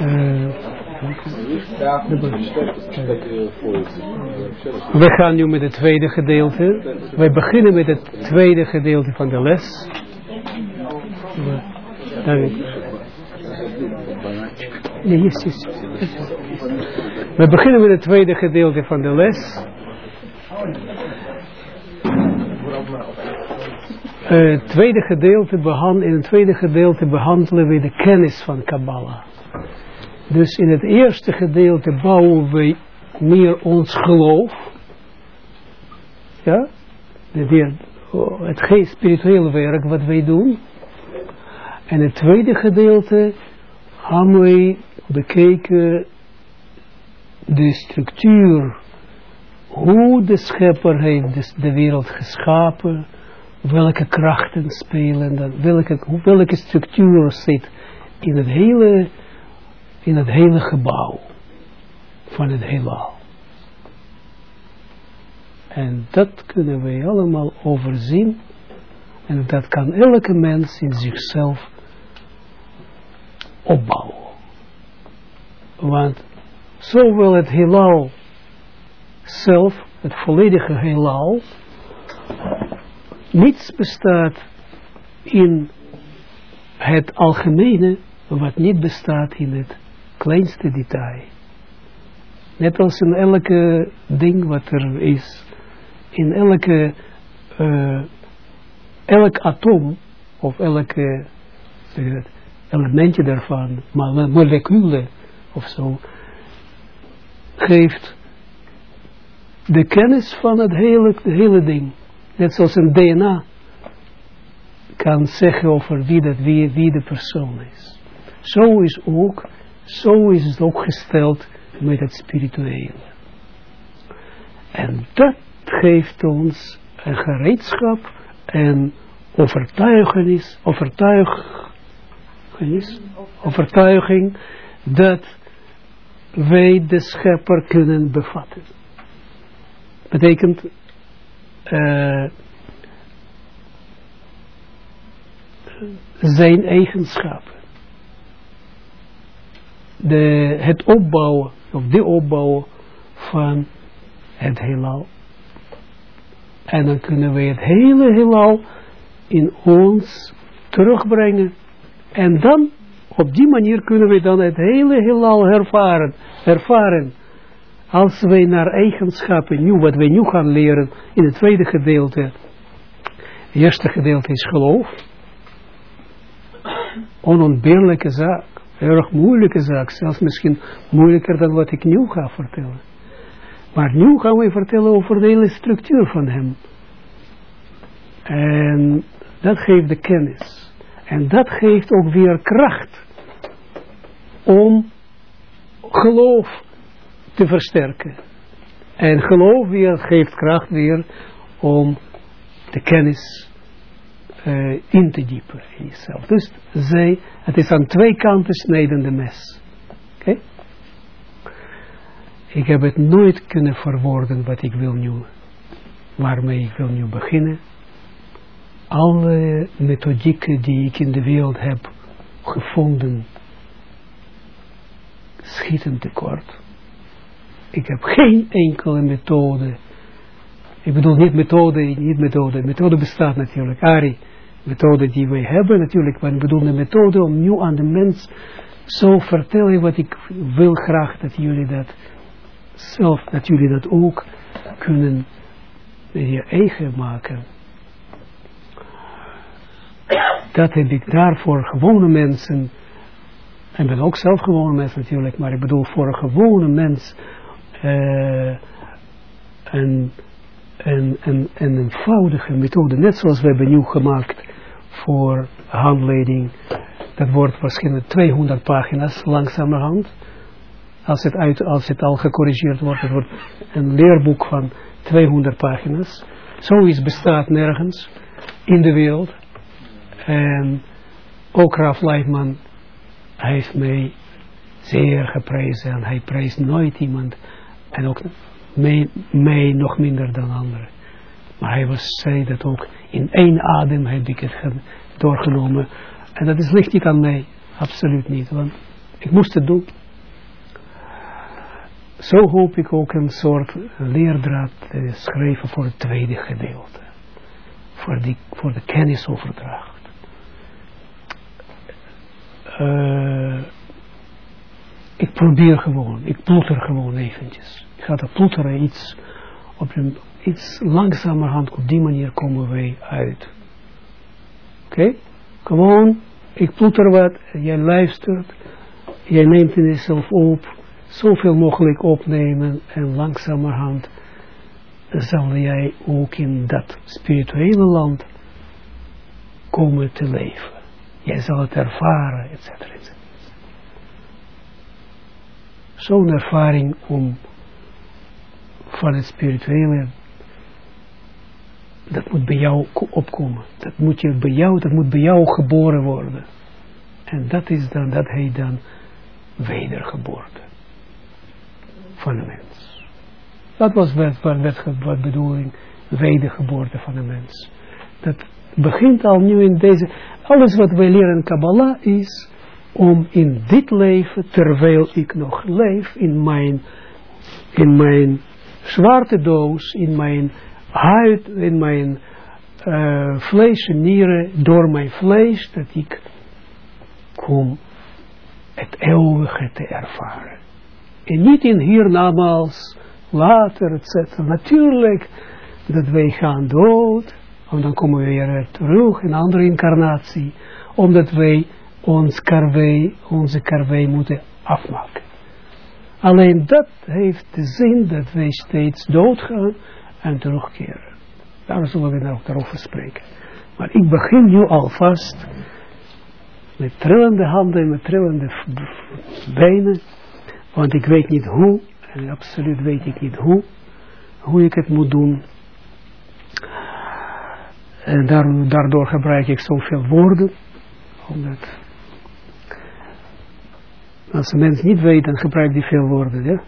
Uh, we gaan nu met het tweede gedeelte. Wij beginnen met het tweede gedeelte van de les. We beginnen met het tweede gedeelte van de les. Tweede gedeelte in het tweede gedeelte behandelen we de kennis van Kabbalah. Dus in het eerste gedeelte bouwen we meer ons geloof. Ja? De, het geen spirituele werk wat wij doen. En het tweede gedeelte hebben wij bekeken de structuur. Hoe de schepper heeft de wereld geschapen. Welke krachten spelen. Welke, welke structuur zit in het hele in het hele gebouw van het heelal. En dat kunnen wij allemaal overzien. En dat kan elke mens in zichzelf opbouwen. Want zowel het heelal zelf, het volledige heelal, niets bestaat in het algemene wat niet bestaat in het kleinste detail. Net als in elke ding wat er is, in elke, uh, elk atoom, of elke uh, elementje daarvan, molecule of zo, geeft de kennis van het hele, hele ding. Net zoals een DNA kan zeggen over wie, dat, wie de persoon is. Zo is ook zo is het ook gesteld met het spirituele. En dat geeft ons een gereedschap en overtuigenis, overtuigenis, overtuiging dat wij de schepper kunnen bevatten. Betekent uh, zijn eigenschappen de, het opbouwen, of de opbouwen van het heelal. En dan kunnen we het hele heelal in ons terugbrengen. En dan, op die manier kunnen we dan het hele heelal ervaren. ervaren. Als wij naar eigenschappen, nu, wat wij nu gaan leren in het tweede gedeelte. Het eerste gedeelte is geloof. Onontbeerlijke zaak erg moeilijke zaak, zelfs misschien moeilijker dan wat ik nu ga vertellen. Maar nu gaan we vertellen over de hele structuur van hem. En dat geeft de kennis. En dat geeft ook weer kracht om geloof te versterken. En geloof weer geeft kracht weer om de kennis uh, in te diepen in jezelf. Dus zij, het is aan twee kanten snijdende mes. Oké? Ik heb het nooit kunnen verwoorden wat ik wil nu, waarmee ik wil nu beginnen. Alle methodieken die ik in de wereld heb gevonden, schieten tekort. Ik heb geen enkele methode ik bedoel niet methode, niet methode. Methode bestaat natuurlijk. Ari, methode die wij hebben natuurlijk. Maar ik bedoel de methode om nu aan de mens zo vertellen wat ik wil graag dat jullie dat zelf, dat jullie dat ook kunnen je eigen maken. Dat heb ik daar voor gewone mensen, en ben ook zelf gewone mensen natuurlijk, maar ik bedoel voor een gewone mens uh, een een, een, een eenvoudige methode, net zoals we hebben nu gemaakt voor handleiding. Dat wordt waarschijnlijk 200 pagina's langzamerhand. Als het, uit, als het al gecorrigeerd wordt, het wordt een leerboek van 200 pagina's. Zoiets bestaat nergens in de wereld. En ook Raf Leitman heeft mij zeer geprezen en hij prijst nooit iemand. En ook mij, mij nog minder dan anderen. Maar hij was, zei dat ook, in één adem heb ik het doorgenomen. En dat is, ligt niet aan mij, absoluut niet. Want Ik moest het doen. Zo hoop ik ook een soort leerdraad te schrijven voor het tweede gedeelte. Voor, die, voor de kennisoverdracht. Uh, ik probeer gewoon, ik ploeter gewoon eventjes. Ik ga er ploeteren iets, op een, iets langzamerhand, op die manier komen wij uit. Oké? Gewoon, ik ploeter wat, jij luistert, jij neemt in jezelf op, zoveel mogelijk opnemen en langzamerhand zal jij ook in dat spirituele land komen te leven. Jij zal het ervaren, et cetera, et cetera. Zo'n ervaring om van het spirituele, dat moet bij jou opkomen. Dat moet, je bij jou, dat moet bij jou geboren worden. En dat is dan, dat heet dan wedergeboorte van een mens. Dat was wat, wat, wat bedoeling, wedergeboorte van een mens. Dat begint al nu in deze, alles wat wij leren in Kabbalah is om in dit leven, terwijl ik nog leef, in mijn, in mijn zwarte doos, in mijn huid, in mijn uh, vlees en nieren, door mijn vlees, dat ik kom het eeuwige te ervaren. En niet in hiernamaals, later, etc. Natuurlijk dat wij gaan dood, en dan komen we weer terug in een andere incarnatie, omdat wij ons karwei, onze karwei moeten afmaken. Alleen dat heeft de zin dat wij steeds doodgaan en terugkeren. Daar zullen we nog daarover spreken. Maar ik begin nu alvast met trillende handen en met trillende benen, want ik weet niet hoe, en absoluut weet ik niet hoe, hoe ik het moet doen. En daardoor gebruik ik zoveel woorden, omdat als een mens niet weet, dan gebruikt hij veel woorden. Ja?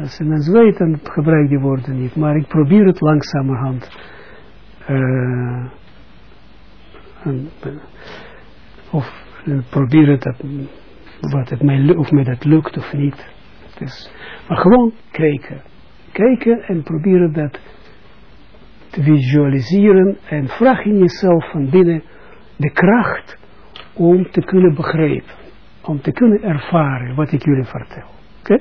Als een mens weet, dan gebruikt die woorden niet. Maar ik probeer het langzamerhand. Uh, of probeer het, dat, wat het mij, of mij dat lukt of niet. Dus, maar gewoon kijken. Kijken en proberen dat te visualiseren. En vraag in jezelf van binnen de kracht om te kunnen begrijpen om te kunnen ervaren wat ik jullie vertel. Oké?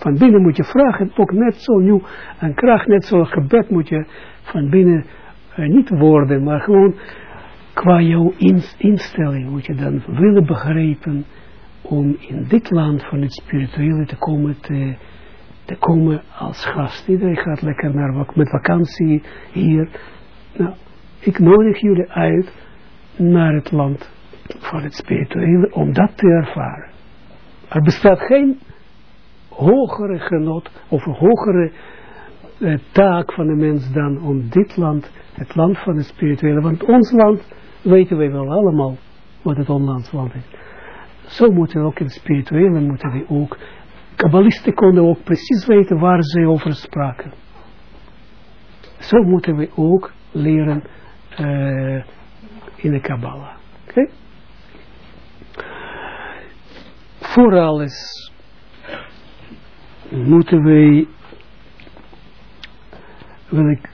Van binnen moet je vragen, ook net zo nieuw, een kracht, net zo gebed moet je van binnen uh, niet worden, maar gewoon qua jouw instelling moet je dan willen begrijpen om in dit land van het spirituele te komen, te, te komen als gast. Iedereen gaat lekker naar, met vakantie hier. Nou, ik nodig jullie uit naar het land van het spirituele, om dat te ervaren. Er bestaat geen hogere genot of een hogere eh, taak van de mens dan om dit land, het land van het spirituele, want ons land weten wij wel allemaal wat het onlands land is. Zo moeten we ook in het spirituele, moeten we ook, kabbalisten konden ook precies weten waar ze over spraken. Zo moeten we ook leren uh, in de Kabbalah. Okay? voor alles moeten wij, wil ik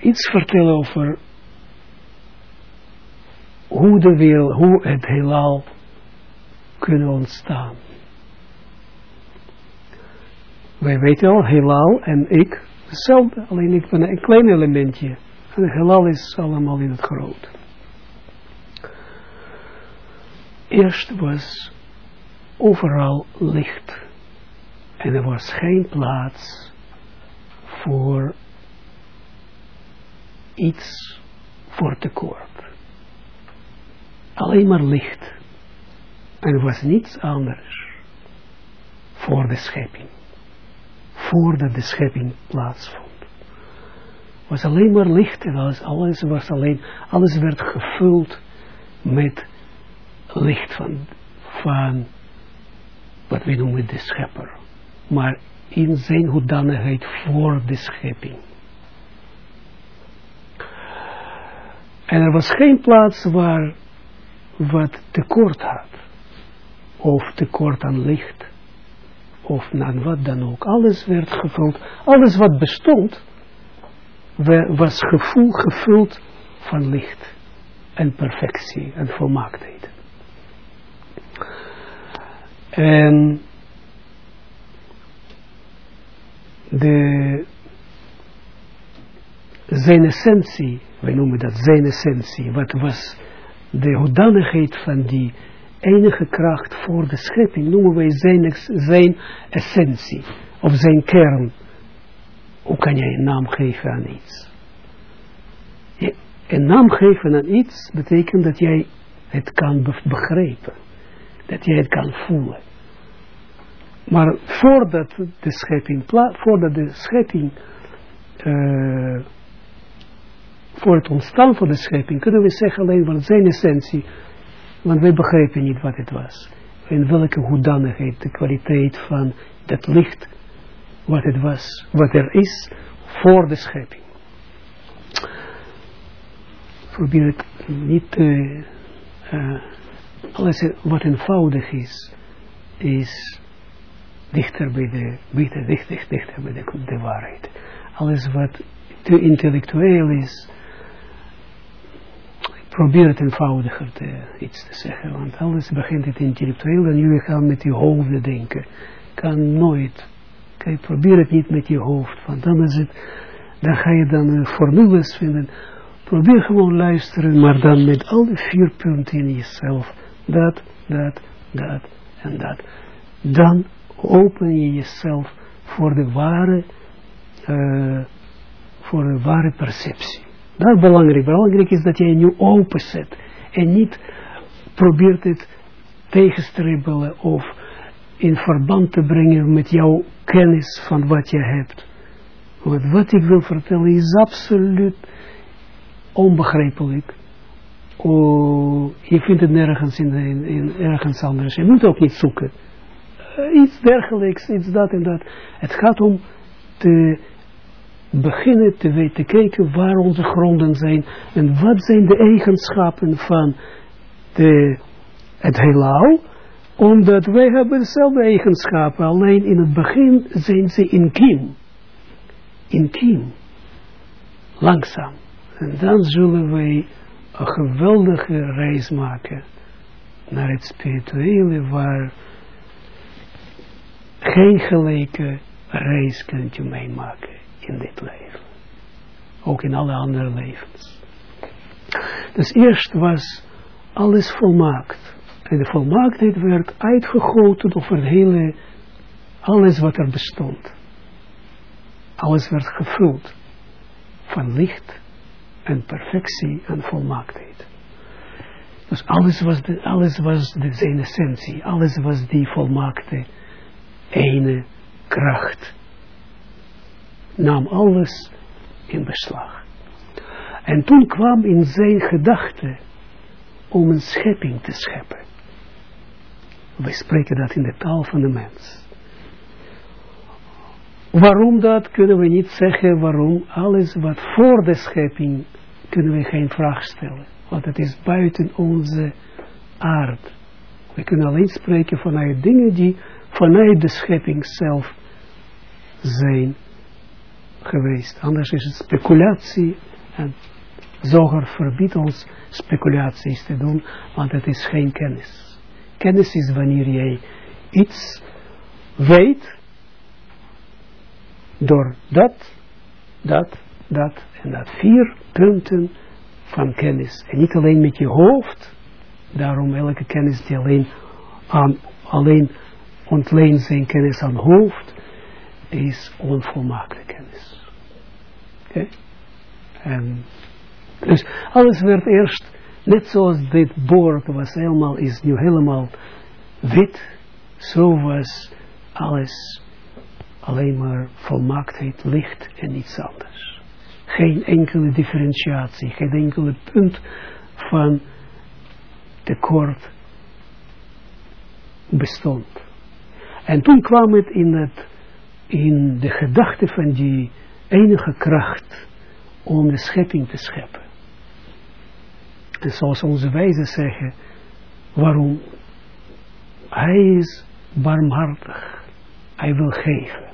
iets vertellen over hoe de wereld, hoe het heelal kunnen ontstaan. Wij weten al, heelal en ik, hetzelfde, alleen ik ben een klein elementje. En heelal is allemaal in het groot. Eerst was overal licht. En er was geen plaats voor iets voor tekort. Alleen maar licht. En er was niets anders voor de schepping. Voordat de schepping plaatsvond. Was alleen maar licht en alles, alles was alleen, alles werd gevuld met licht van, van wat we noemen de schepper. Maar in zijn hoedanigheid voor de schepping. En er was geen plaats waar wat tekort had. of tekort aan licht, of naar wat dan ook. Alles werd gevuld, alles wat bestond, was gevoel gevuld van licht en perfectie en volmaaktheid. En de, zijn essentie, wij noemen dat zijn essentie, wat was de hoedanigheid van die enige kracht voor de schepping, noemen wij zijn, zijn essentie, of zijn kern. Hoe kan jij een naam geven aan iets? Een naam geven aan iets betekent dat jij het kan begrijpen. Dat jij het kan voelen. Maar voordat de schepping, voordat de schepping, uh, voor het ontstaan van de schepping, kunnen we zeggen alleen van zijn essentie, want wij begrijpen niet wat het was. In welke hoedanigheid, de kwaliteit van dat licht, wat het was, wat er is, voor de schepping. Probeer ik niet, uh, alles wat eenvoudig is, is dichter bij de, dichter, dichter, dichter bij de, de waarheid. Alles wat te intellectueel is, probeer het eenvoudiger te, iets te zeggen, want alles begint het intellectueel en jullie gaan met je hoofd denken. Kan nooit. Kijk, probeer het niet met je hoofd, want dan is het, dan ga je dan uh, formules vinden. Probeer gewoon luisteren, maar dan met al die vier punten in jezelf. Dat, dat, dat en dat. Dan open je jezelf voor de ware, uh, voor de ware perceptie. Dat is belangrijk. Belangrijk is dat je nu openzet en niet probeert het tegenstribbelen of in verband te brengen met jouw kennis van wat je hebt. Want wat ik wil vertellen is absoluut onbegrijpelijk. Oh, je vindt het nergens in, in, in, ergens anders. Je moet ook niet zoeken. Uh, iets dergelijks, iets dat en dat. Het gaat om te beginnen te weten, kijken waar onze gronden zijn en wat zijn de eigenschappen van de, het heelal, omdat wij hebben dezelfde eigenschappen, alleen in het begin zijn ze in kiem. In kiem. Langzaam. En dan zullen wij een geweldige reis maken naar het spirituele waar geen gelijke reis kunt je meemaken in dit leven. Ook in alle andere levens. Dus eerst was alles volmaakt. En de volmaaktheid werd uitgegoten over hele, alles wat er bestond. Alles werd gevuld van licht en perfectie en volmaaktheid. Dus alles was, de, alles was de, zijn essentie, alles was die volmaakte ene kracht nam alles in beslag. En toen kwam in zijn gedachte om een schepping te scheppen. Wij spreken dat in de taal van de mens. Waarom dat kunnen we niet zeggen, waarom alles wat voor de schepping kunnen we geen vraag stellen. Want het is buiten onze aard. We kunnen alleen spreken vanuit dingen die vanuit de schepping zelf zijn geweest. Anders is het speculatie en Zoger verbiedt ons speculaties te doen, want het is geen kennis. Kennis is wanneer jij iets weet door dat, dat, dat en dat. Vier punten van kennis. En niet alleen met je hoofd, daarom elke kennis die alleen, aan, alleen ontleent zijn kennis aan hoofd, is onvolmaakte kennis. Okay. En, dus alles werd eerst, net zoals dit bord was helemaal, is nu helemaal wit, zo was alles alleen maar volmaaktheid, licht en niets anders. Geen enkele differentiatie, geen enkele punt van tekort bestond. En toen kwam het in, het, in de gedachte van die enige kracht om de schepping te scheppen. En zoals onze wijzen zeggen, waarom hij is barmhartig. Hij wil geven.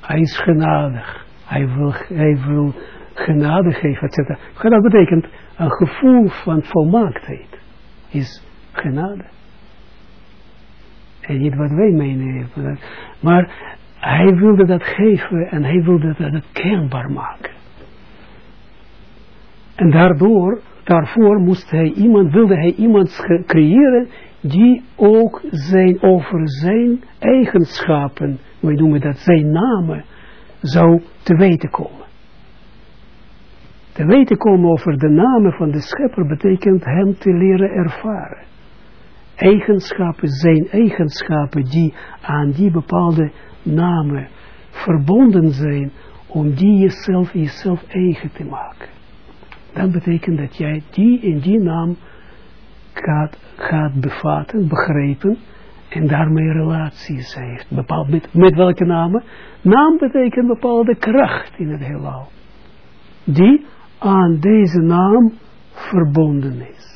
Hij is genadig. Hij wil, hij wil genade geven, etc. Genade betekent een gevoel van volmaaktheid. Is genade. En niet wat wij menen. Maar hij wilde dat geven en hij wilde dat kenbaar maken. En daardoor, daarvoor moest hij iemand, wilde hij iemand creëren die ook zijn over zijn eigenschappen, wij noemen dat zijn namen, zou te weten komen. Te weten komen over de namen van de schepper betekent hem te leren ervaren. Eigenschappen zijn eigenschappen die aan die bepaalde namen verbonden zijn om die jezelf, jezelf eigen te maken. Dan betekent dat jij die in die naam gaat, gaat bevatten, begrijpen en daarmee relaties heeft. Bepaald met, met welke namen? Naam betekent bepaalde kracht in het heelal. Die aan deze naam verbonden is.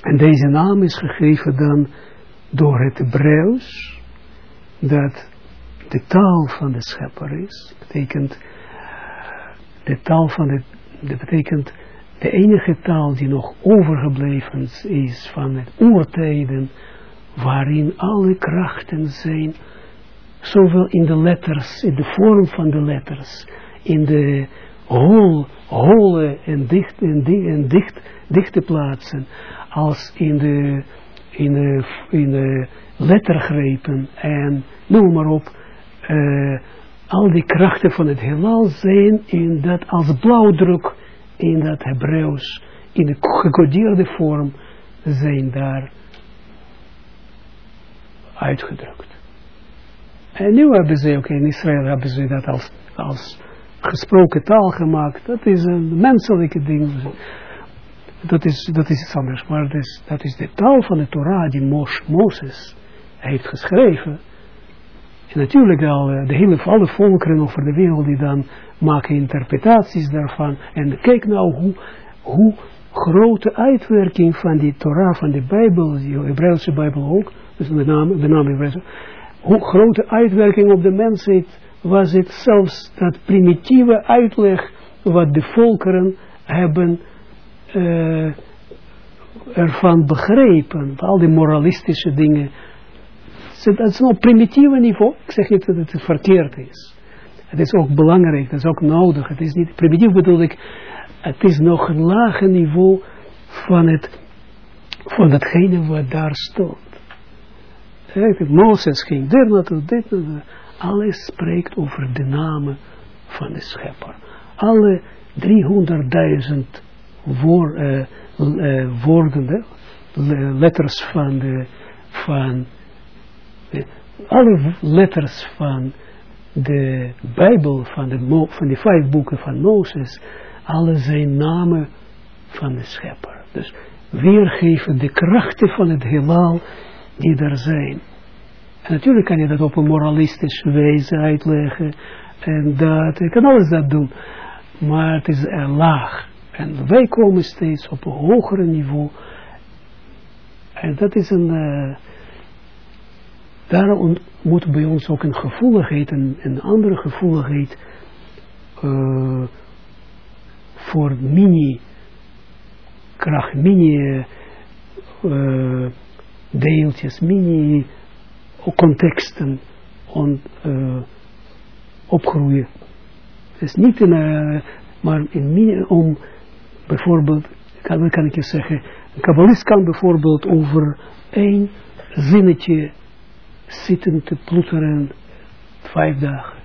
En deze naam is gegeven dan door het Hebreeuws, dat de taal van de schepper is. Betekent, de taal van de, dat betekent de enige taal die nog overgebleven is van het oertijden, waarin alle krachten zijn, zowel in de letters, in de vorm van de letters, in de hol, holle en, dicht, en, en dicht, dichte plaatsen, als in de, in de, in de lettergrepen en noem maar op, uh, al die krachten van het heelal zijn in dat als blauwdruk in dat Hebreeuws, in de gecodeerde vorm, zijn daar uitgedrukt. En nu hebben ze, oké, in Israël hebben ze dat als, als gesproken taal gemaakt. Dat is een menselijke ding. Dat is, dat is anders. Maar dat is, dat is de taal van de Torah die Mos, Mozes heeft geschreven. En natuurlijk al eh, de hele, alle volkeren over de wereld die dan maken interpretaties daarvan. En kijk nou hoe, hoe grote uitwerking van die Torah, van de Bijbel, de Hebreeuwse Bijbel ook, dus de naam, de naam Hebreeuwse, hoe grote uitwerking op de mensheid was het zelfs dat primitieve uitleg wat de volkeren hebben uh, ervan begrepen. Al die moralistische dingen. Dat is op primitieve niveau. Ik zeg niet dat het verkeerd is. Het is ook belangrijk, dat is ook nodig. Het is niet, primitief bedoel ik, het is nog een lager niveau van, het, van datgene wat daar stond. Mozes ging dit naartoe, dit naartoe. Alles spreekt over de namen van de schepper. Alle 300.000 woor, uh, uh, woorden, letters van de, van, alle letters van de Bijbel, van de, van de vijf boeken van Mozes, alle zijn namen van de schepper. Dus weergeven de krachten van het heelal die er zijn. Natuurlijk kan je dat op een moralistische wijze uitleggen. En dat, je kan alles dat doen. Maar het is er laag. En wij komen steeds op een hoger niveau. En dat is een... Uh, daarom moet bij ons ook een gevoeligheid, een, een andere gevoeligheid... Uh, voor mini kracht, mini uh, deeltjes, mini contexten on, uh, opgroeien. Dus niet in, uh, maar in, om bijvoorbeeld, kan, kan ik je zeggen, een kabbalist kan bijvoorbeeld over één zinnetje zitten te ploeteren vijf dagen.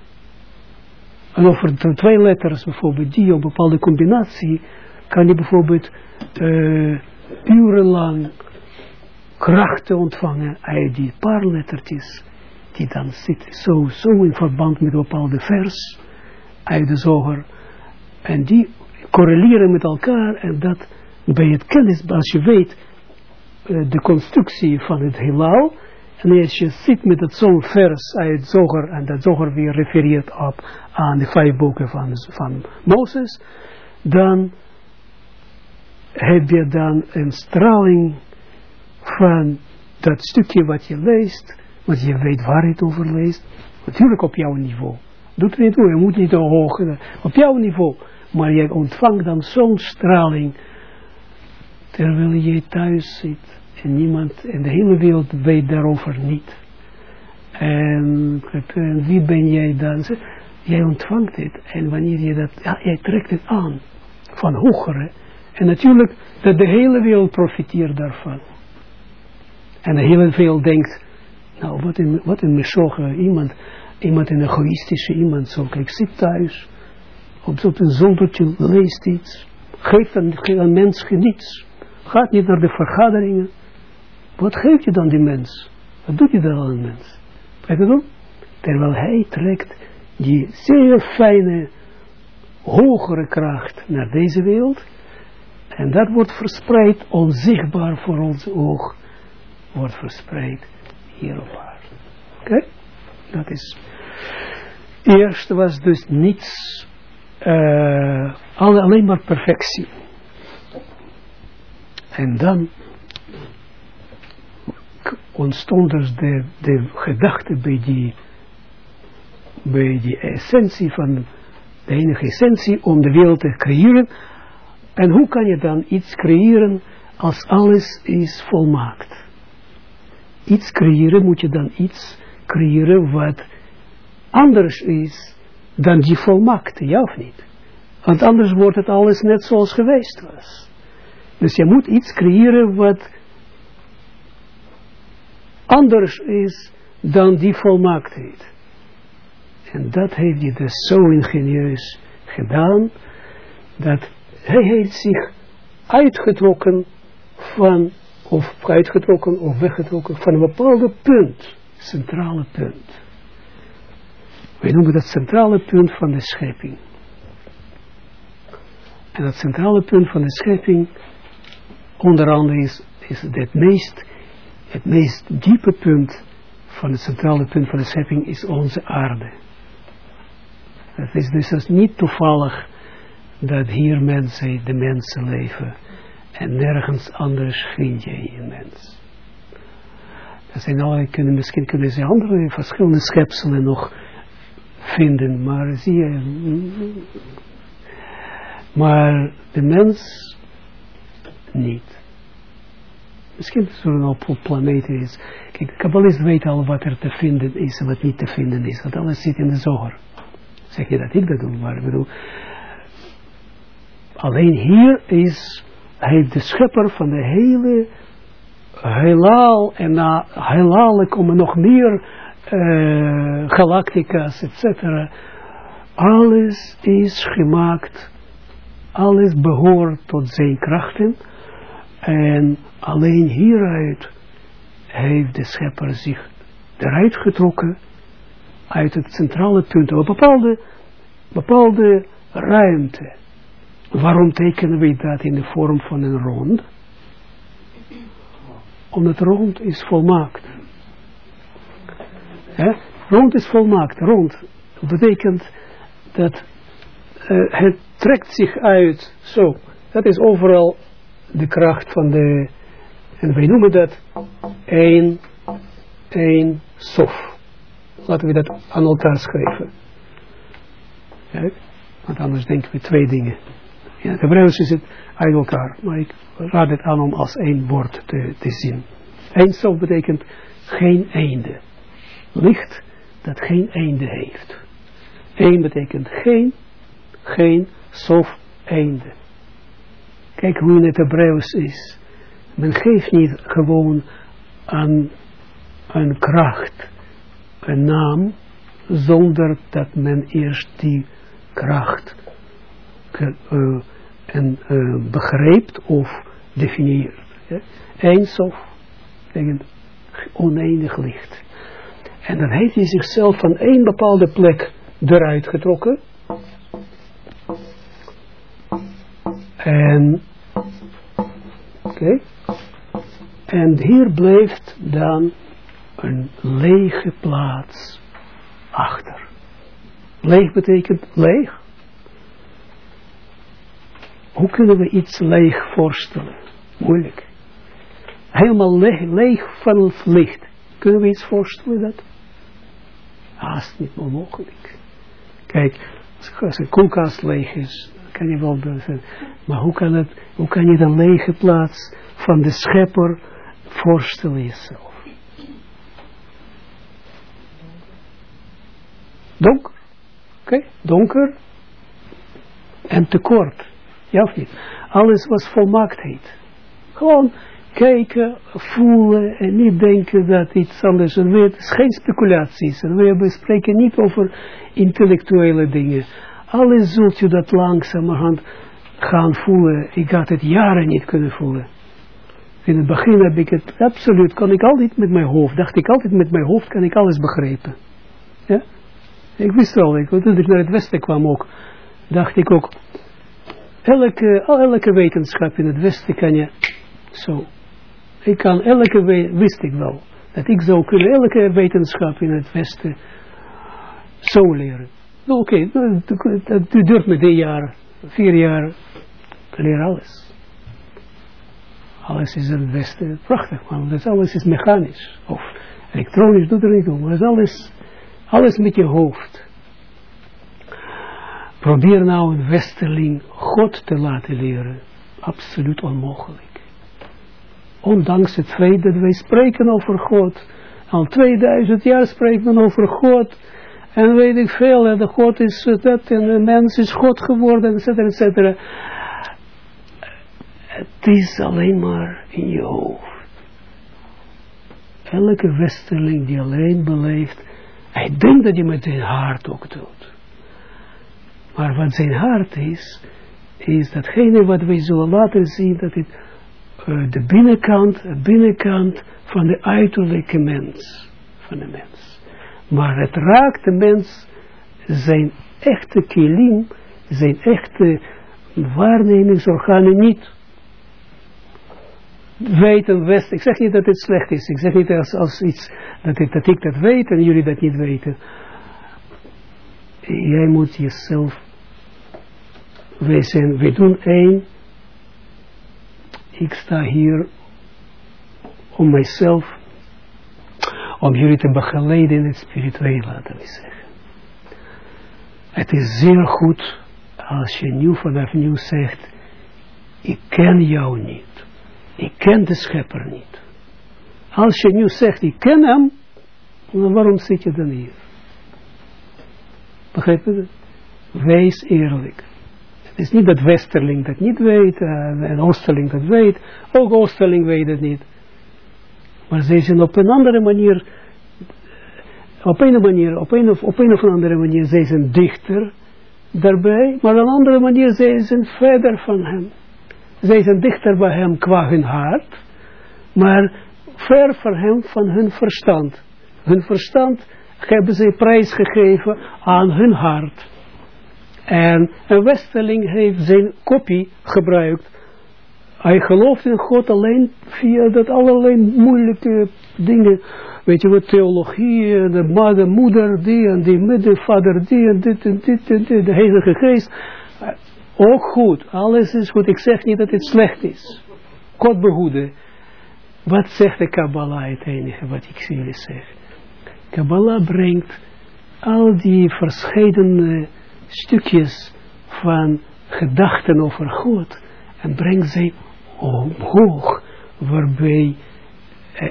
En over twee letters bijvoorbeeld, die op bepaalde combinatie, kan je bijvoorbeeld uh, urenlang krachten ontvangen uit die paar lettertjes, die dan zitten zo, zo in verband met een bepaalde vers uit de zoger. En die correleren met elkaar en dat bij het kennis, als je weet uh, de constructie van het heelal, en als je zit met dat zo'n vers uit zoger, en dat zoger weer refereert op aan de vijf boeken van, van Mozes, dan heb je dan een straling van dat stukje wat je leest, want je weet waar het over leest, natuurlijk op jouw niveau. Doet er niet toe, je moet niet te hoog, op jouw niveau. Maar je ontvangt dan zo'n straling, terwijl je thuis zit. En niemand, en de hele wereld weet daarover niet. En, wie ben jij dan? Jij ontvangt het. En wanneer je dat, ja, jij trekt het aan. Van hogere. En natuurlijk, dat de hele wereld profiteert daarvan. En de hele wereld denkt, nou, wat een, wat een iemand, iemand een egoïstische iemand, zo, kijk, zit thuis, op zo'n zoldertje, leest iets, geeft aan, een mens niets, gaat niet naar de vergaderingen, wat geeft je dan die mens? Wat doet je dan aan een mens? Begrijp Terwijl hij trekt die zeer fijne, hogere kracht naar deze wereld, en dat wordt verspreid, onzichtbaar voor ons oog, wordt verspreid hier op aarde. Oké? Dat is. Eerst was dus niets, uh, alleen maar perfectie. En dan ontstond dus de, de gedachte bij die, bij die essentie van, de enige essentie om de wereld te creëren. En hoe kan je dan iets creëren als alles is volmaakt? Iets creëren, moet je dan iets creëren wat anders is dan die volmaakte, ja of niet? Want anders wordt het alles net zoals geweest was. Dus je moet iets creëren wat anders is dan die volmaaktheid. En dat heeft hij dus zo ingenieus gedaan, dat hij heeft zich uitgetrokken van of uitgetrokken of weggetrokken van een bepaalde punt, centrale punt. Wij noemen dat centrale punt van de schepping. En dat centrale punt van de schepping, onder andere is, is het meest, het meest diepe punt van het centrale punt van de schepping is onze aarde. Het is dus niet toevallig dat hier mensen, de mensen leven en nergens anders vind je een mens. Er zijn allerlei, kunnen, misschien kunnen ze andere verschillende schepselen nog vinden, maar zie je, maar de mens niet. Misschien zullen op planeten is. Kijk, de kabbalist weet al wat er te vinden is en wat niet te vinden is, want alles zit in de zoger. Zeg je dat ik dat doe, maar ik bedoel, alleen hier is hij de schepper van de hele heelal en na heelal komen nog meer uh, galactica's, etc. Alles is gemaakt, alles behoort tot zijn krachten en alleen hieruit heeft de schepper zich eruit getrokken uit het centrale punt, een bepaalde, bepaalde ruimte Waarom tekenen we dat in de vorm van een rond? Omdat rond is volmaakt. Rond is volmaakt. Rond betekent dat uh, het trekt zich uit. Zo, dat is overal de kracht van de, en wij noemen dat één, één sof. Laten we dat aan elkaar schrijven. Want anders denken we twee dingen. Ja, het Hebreeuws is het uit elkaar, maar ik raad het aan om als één woord te, te zien. Eindstof betekent geen einde. Licht dat geen einde heeft. Eén betekent geen, geen, sof, einde. Kijk hoe in het Hebreeuws is. Men geeft niet gewoon aan een kracht, een naam, zonder dat men eerst die kracht uh, en uh, of definieert. Ja? Eindsof betekent oneindig licht. En dan heeft hij zichzelf van één bepaalde plek eruit getrokken. En, oké. En hier blijft dan een lege plaats achter. Leeg betekent leeg. Hoe kunnen we iets leeg voorstellen? Moeilijk. helemaal leeg, leeg van het licht. Kunnen we iets voorstellen dat? Haast niet onmogelijk. Kijk, als een koelkast leeg is, kan je wel zeggen. Maar hoe kan, het, hoe kan je de lege plaats van de schepper voorstellen jezelf? Donker. Oké, donker en tekort. Ja of niet? Alles was volmaaktheid. Gewoon kijken, voelen en niet denken dat iets anders is. Het is geen speculaties. We bespreken niet over intellectuele dingen. Alles zult je dat langzamerhand gaan voelen. Ik had het jaren niet kunnen voelen. In het begin heb ik het absoluut, kon ik altijd met mijn hoofd, dacht ik altijd met mijn hoofd kan ik alles begrijpen. Ja? Ik wist wel, toen ik naar het westen kwam ook, dacht ik ook, elke, elke wetenschap in het westen kan je zo. Ik kan elke, wist ik wel, dat ik zou kunnen elke wetenschap in het westen zo leren. Nou, oké, okay, dat duurt me drie jaar, vier jaar, leer alles. Alles is in het westen prachtig, man. Dat alles is mechanisch. Of elektronisch doet er niet om. Maar alles, alles met je hoofd. Probeer nou een westerling God te laten leren. Absoluut onmogelijk. Ondanks het feit dat wij spreken over God. Al 2000 jaar spreekt men over God. En weet ik veel. En de God is dat. En de mens is God geworden. Et cetera, et cetera. Het is alleen maar in je hoofd. Elke westerling die alleen beleeft. Hij denkt dat hij met zijn hart ook doet. Maar wat zijn hart is, is datgene wat wij zullen laten zien, dat het uh, de binnenkant, binnenkant van de uiterlijke mens, van de mens. Maar het raakt de mens zijn echte kilim, zijn echte waarnemingsorganen niet. Weten, west, ik zeg niet dat het slecht is, ik zeg niet als, als iets, dat ik, dat ik dat weet en jullie dat niet weten. Jij moet jezelf wij, zijn, doen één. Ik sta hier om mijzelf, om jullie te begeleiden in het spirituele, laten we zeggen. Het is zeer goed als je nieuw vanaf nieuw zegt, ik ken jou niet. Ik ken de schepper niet. Als je nu zegt, ik ken hem, waarom zit je dan hier? Begrijp je dat? Wees eerlijk. Het is niet dat Westerling dat niet weet, uh, en Oosterling dat weet, ook Oosterling weet het niet. Maar ze zijn op een andere manier, op een manier, op een of, op een of andere manier, ze zijn dichter daarbij, maar op een andere manier, ze zijn verder van hem. Zij zijn dichter bij hem qua hun hart, maar ver van hem van hun verstand. Hun verstand hebben ze prijsgegeven aan hun hart. En een westerling heeft zijn kopie gebruikt. Hij gelooft in God alleen via dat allerlei moeilijke dingen. Weet je wat, theologie, de moeder, moeder die en die, de vader die en dit en dit en dit, de heilige geest. Ook goed, alles is goed. Ik zeg niet dat het slecht is. God behoede. Wat zegt de Kabbalah het enige wat ik jullie zeg? Kabbalah brengt al die verschillende stukjes van gedachten over God en brengt ze omhoog, waarbij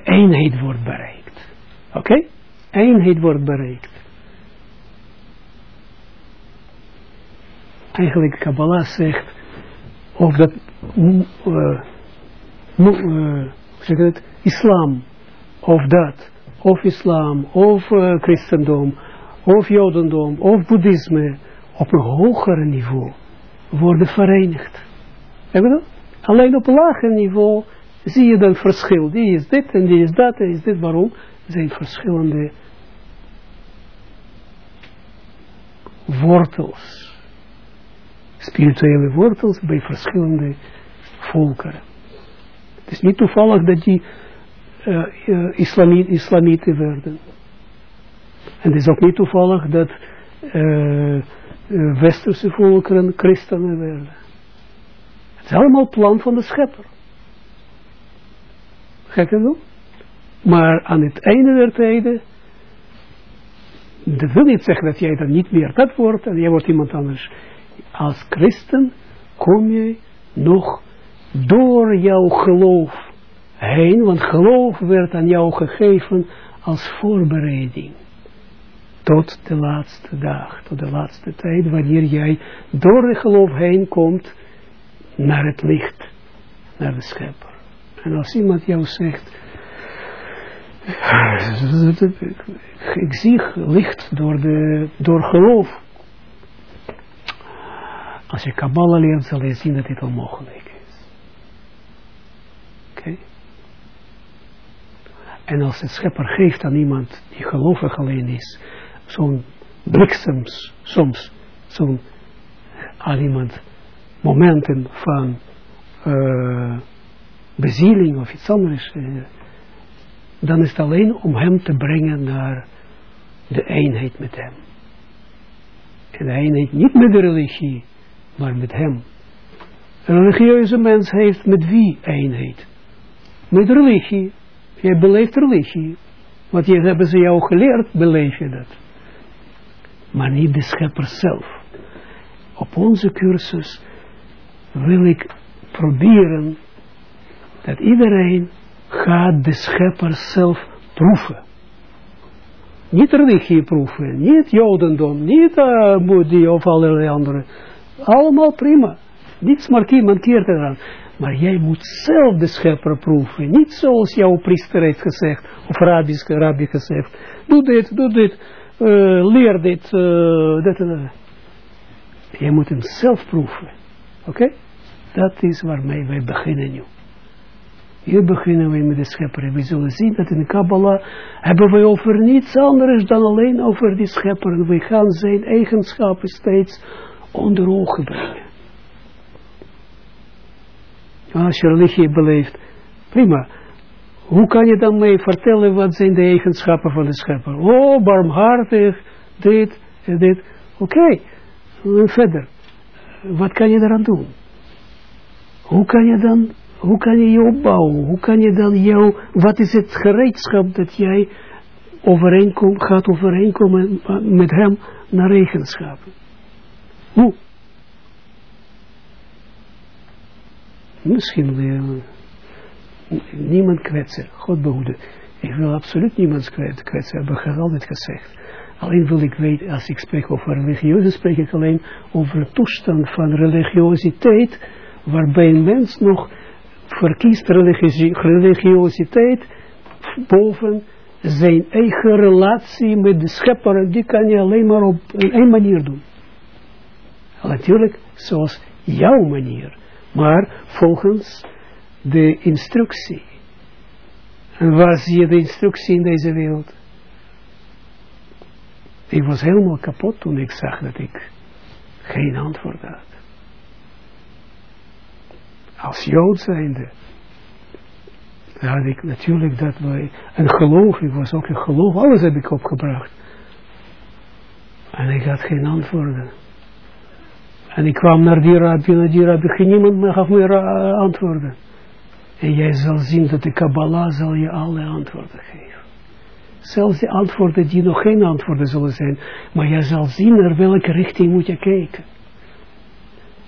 eenheid wordt bereikt. Oké? Eenheid wordt bereikt. Eigenlijk Kabbalah zegt, of dat, uh, uh, zeg het, islam, of dat, of islam, of uh, christendom, of jodendom, of boeddhisme, op een hoger niveau worden verenigd. Alleen op een lager niveau zie je dan verschil. Die is dit en die is dat en is dit. Waarom? Zijn verschillende wortels. Spirituele wortels bij verschillende volkeren. Het is niet toevallig dat die uh, uh, islamieten werden. En het is ook niet toevallig dat uh, westerse volkeren christenen werden. Het is allemaal plan van de schepper. Dat doen? Maar aan het einde der tijden, dat wil niet zeggen dat jij dan niet meer dat wordt en jij wordt iemand anders. Als christen kom je nog door jouw geloof heen, want geloof werd aan jou gegeven als voorbereiding. Tot de laatste dag, tot de laatste tijd, wanneer jij door het geloof heen komt naar het licht, naar de schepper. En als iemand jou zegt, ik zie licht door, de, door geloof. Als je Kabbalah leert, zal je zien dat dit onmogelijk is. Oké? En als het schepper geeft aan iemand die gelovig alleen is, zo'n bliksems, soms, zo'n aan iemand momenten van uh, bezieling of iets anders, uh, dan is het alleen om hem te brengen naar de eenheid met hem. En de eenheid niet met de religie, maar met hem. Een religieuze mens heeft met wie eenheid? Met religie. Jij beleeft religie. Want je hebben ze jou geleerd, beleef je dat. Maar niet de schepper zelf. Op onze cursus wil ik proberen dat iedereen gaat de schepper zelf proeven. Niet religie proeven, niet jodendom, niet uh, of allerlei andere. Allemaal prima. Niets markeert eraan. Maar jij moet zelf de schepper proeven. Niet zoals jouw priester heeft gezegd, of rabbi, rabbi gezegd. Doe dit, doe dit, uh, leer dit, uh, dat en. Jij moet hem zelf proeven. Oké? Dat is waarmee wij beginnen nu. Hier beginnen we met de schepper. We zullen zien dat in Kabbalah hebben we over niets anders dan alleen over die schepper. En we gaan zijn eigenschappen steeds onder ogen brengen. Als je religie beleeft, prima. Hoe kan je dan mee vertellen wat zijn de eigenschappen van de schepper? Oh, barmhartig, dit en dit. Oké, verder. Wat kan je eraan doen? Hoe kan je dan hoe kan je je opbouwen? Hoe kan je dan jou, wat is het gereedschap dat jij gaat overeenkomen met hem naar eigenschappen? Hoe? Misschien wil niemand kwetsen, God behoede. Ik wil absoluut niemand kwetsen, heb ik altijd gezegd. Alleen wil ik weten, als ik spreek over religieuze, spreek ik alleen over de toestand van religiositeit, waarbij een mens nog verkiest religiositeit boven zijn eigen relatie met de schepper. Die kan je alleen maar op één manier doen. Natuurlijk, zoals jouw manier. Maar volgens de instructie. En waar zie je de instructie in deze wereld? Ik was helemaal kapot toen ik zag dat ik geen antwoord had als Jood zijnde, had ik natuurlijk dat wij, een geloof, ik was ook een geloof, alles heb ik opgebracht. En ik had geen antwoorden. En ik kwam naar die rabbi, naar die rabbi, geen niemand gaf meer uh, antwoorden. En jij zal zien dat de Kabbalah zal je alle antwoorden geven. Zelfs de antwoorden die nog geen antwoorden zullen zijn. Maar jij zal zien naar welke richting moet je kijken.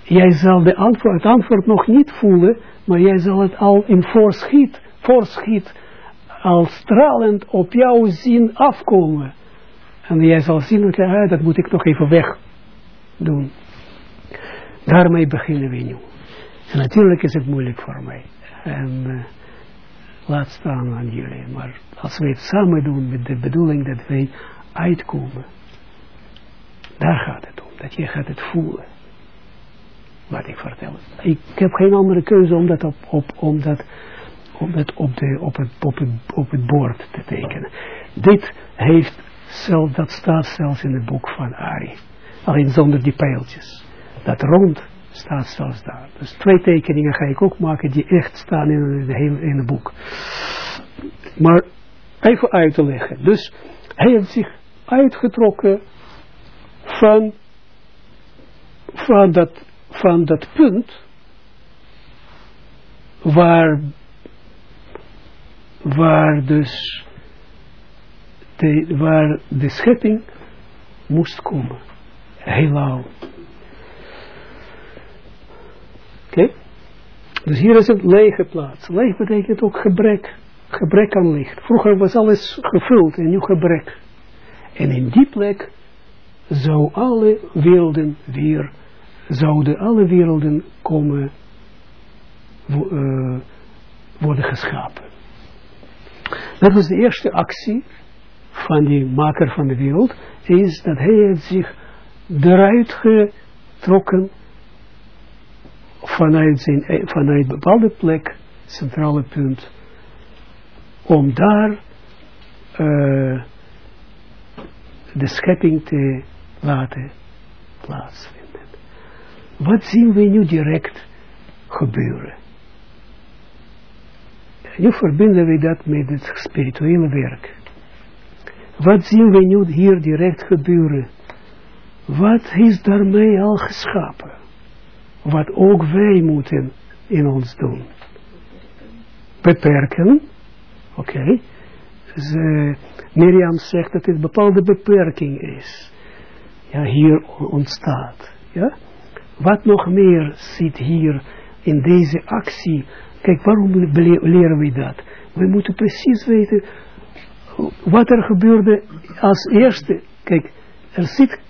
Jij zal de het antwoord nog niet voelen, maar jij zal het al in voorschiet, voorschiet al stralend op jouw zin afkomen. En jij zal zien, ah, dat moet ik nog even weg doen. Daarmee beginnen we nu. En natuurlijk is het moeilijk voor mij. En uh, laat staan aan jullie. Maar als we het samen doen met de bedoeling dat wij uitkomen. Daar gaat het om. Dat je gaat het voelen wat ik vertel. Ik heb geen andere keuze om dat op, om op, het, op, het, op het bord te tekenen. Dit heeft zelf, dat staat zelfs in het boek van Ari. Alleen zonder die pijltjes. Dat rond staat zelfs daar. Dus twee tekeningen ga ik ook maken die echt staan in hele, in het boek. Maar even uit te leggen. Dus hij heeft zich uitgetrokken van, van dat van dat punt waar waar dus de, waar de schepping moest komen. Heelal. Dus hier is het lege plaats. Leeg betekent ook gebrek. Gebrek aan licht. Vroeger was alles gevuld en nu gebrek. En in die plek zou alle werelden weer, zouden alle werelden komen, uh, worden geschapen. Dat was de eerste actie van die maker van de wereld, is dat hij heeft zich eruit getrokken vanuit, zijn, eh, vanuit een bepaalde plek, centrale punt, om daar uh, de schepping te laten plaatsvinden. Wat zien we nu direct gebeuren? Nu verbinden we dat met het spirituele werk. Wat zien we nu hier direct gebeuren? Wat is daarmee al geschapen? Wat ook wij moeten in ons doen. Beperken. Oké. Okay. Mirjam zegt dat een bepaalde beperking is. Ja, hier ontstaat. Ja. Wat nog meer zit hier in deze actie. Kijk, waarom leren we dat? We moeten precies weten wat er gebeurde als eerste. Kijk, er zit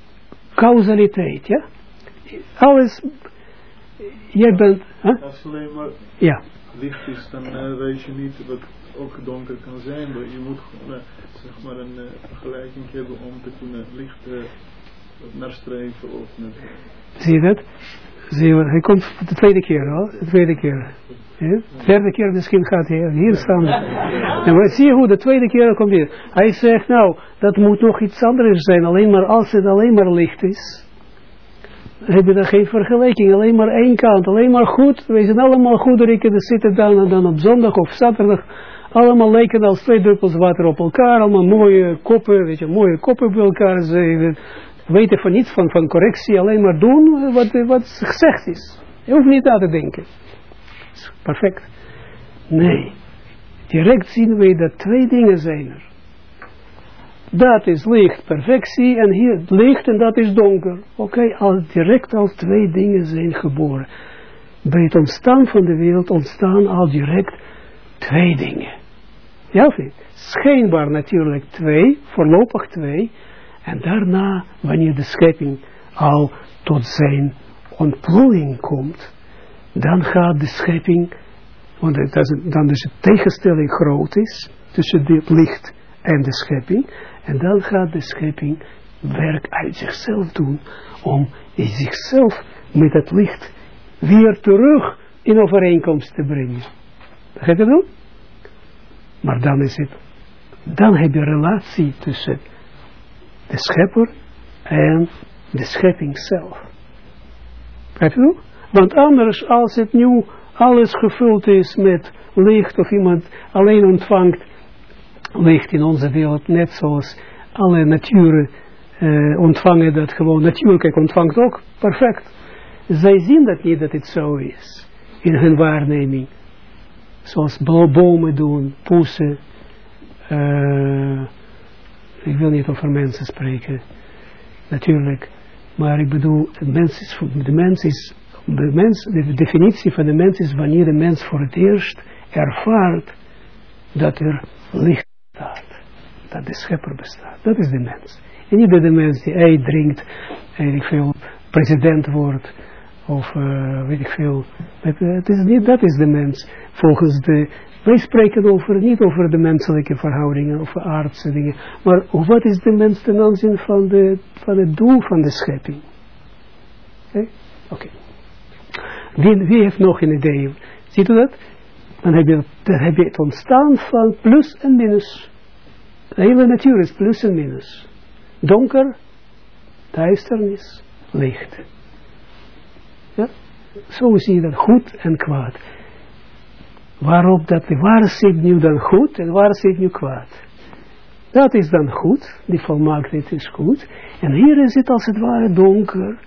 causaliteit, ja? Alles, jij bent... Huh? Als alleen maar ja. licht is, dan uh, weet je niet wat ook donker kan zijn. Maar je moet uh, zeg maar een uh, vergelijking hebben om te kunnen licht naar streven of naar... Zie je dat? Zie je, hij komt de tweede keer al, de tweede keer. Ja? De derde keer misschien gaat hij hier staan. Maar zie je hoe, de tweede keer komt hij. Hij zegt nou, dat moet nog iets anders zijn, alleen maar als het alleen maar licht is. Heb je daar geen vergelijking, alleen maar één kant, alleen maar goed. We zijn allemaal goederiken, die zitten dan, en dan op zondag of zaterdag. Allemaal lijken als twee druppels water op elkaar, allemaal mooie koppen, weet je, mooie koppen bij elkaar. Ze weten van niets van, van correctie, alleen maar doen wat, wat gezegd is. Je hoeft niet na te denken. Perfect. Nee. Direct zien we dat twee dingen zijn er. Dat is licht, perfectie, en hier licht en dat is donker. Oké, al direct al twee dingen zijn geboren. Bij het ontstaan van de wereld ontstaan al direct twee dingen. Ja of niet? Schijnbaar natuurlijk twee, voorlopig twee, en daarna, wanneer de schepping al tot zijn ontplooiing komt, dan gaat de schepping, want dan is de tegenstelling groot is, tussen dit licht en de schepping, en dan gaat de schepping werk uit zichzelf doen, om zichzelf met het licht weer terug in overeenkomst te brengen. Begrijp je dat? Maar dan is het, dan heb je relatie tussen de schepper en de schepping zelf. Begrijp je Want anders, als het nu alles gevuld is met licht, of iemand alleen ontvangt licht in onze wereld, net zoals alle naturen uh, ontvangen dat gewoon, natuurlijk ontvangt ook, perfect. Zij zien dat niet dat het zo is, in hun waarneming. Zoals bomen doen, poesen, uh, ik wil niet over mensen spreken, natuurlijk. Maar ik bedoel, de mens is, de mens is de, mens, de definitie van de mens is wanneer de mens voor het eerst ervaart dat er licht. Dat de schepper bestaat. Dat is de mens. En niet dat de mens die ei drinkt, en ik veel, president wordt, of uh, weet ik veel. Het is niet, dat is de mens. Volgens de wij spreken over, niet over de menselijke verhoudingen, of aardse dingen, maar wat is de mens ten aanzien van, de, van het doel van de schepping? Oké? Wie, wie, heeft nog een idee? Ziet u dat? Dan heb je, dan heb je het ontstaan van plus en minus. De hele natuur is plus en minus. Donker, duisternis, licht. Ja? Zo zie je dat goed en kwaad. Waarop dat, waar zit nu dan goed en waar zit nu kwaad? Dat is dan goed, die volmaaktheid is goed. En hier is het als het ware donker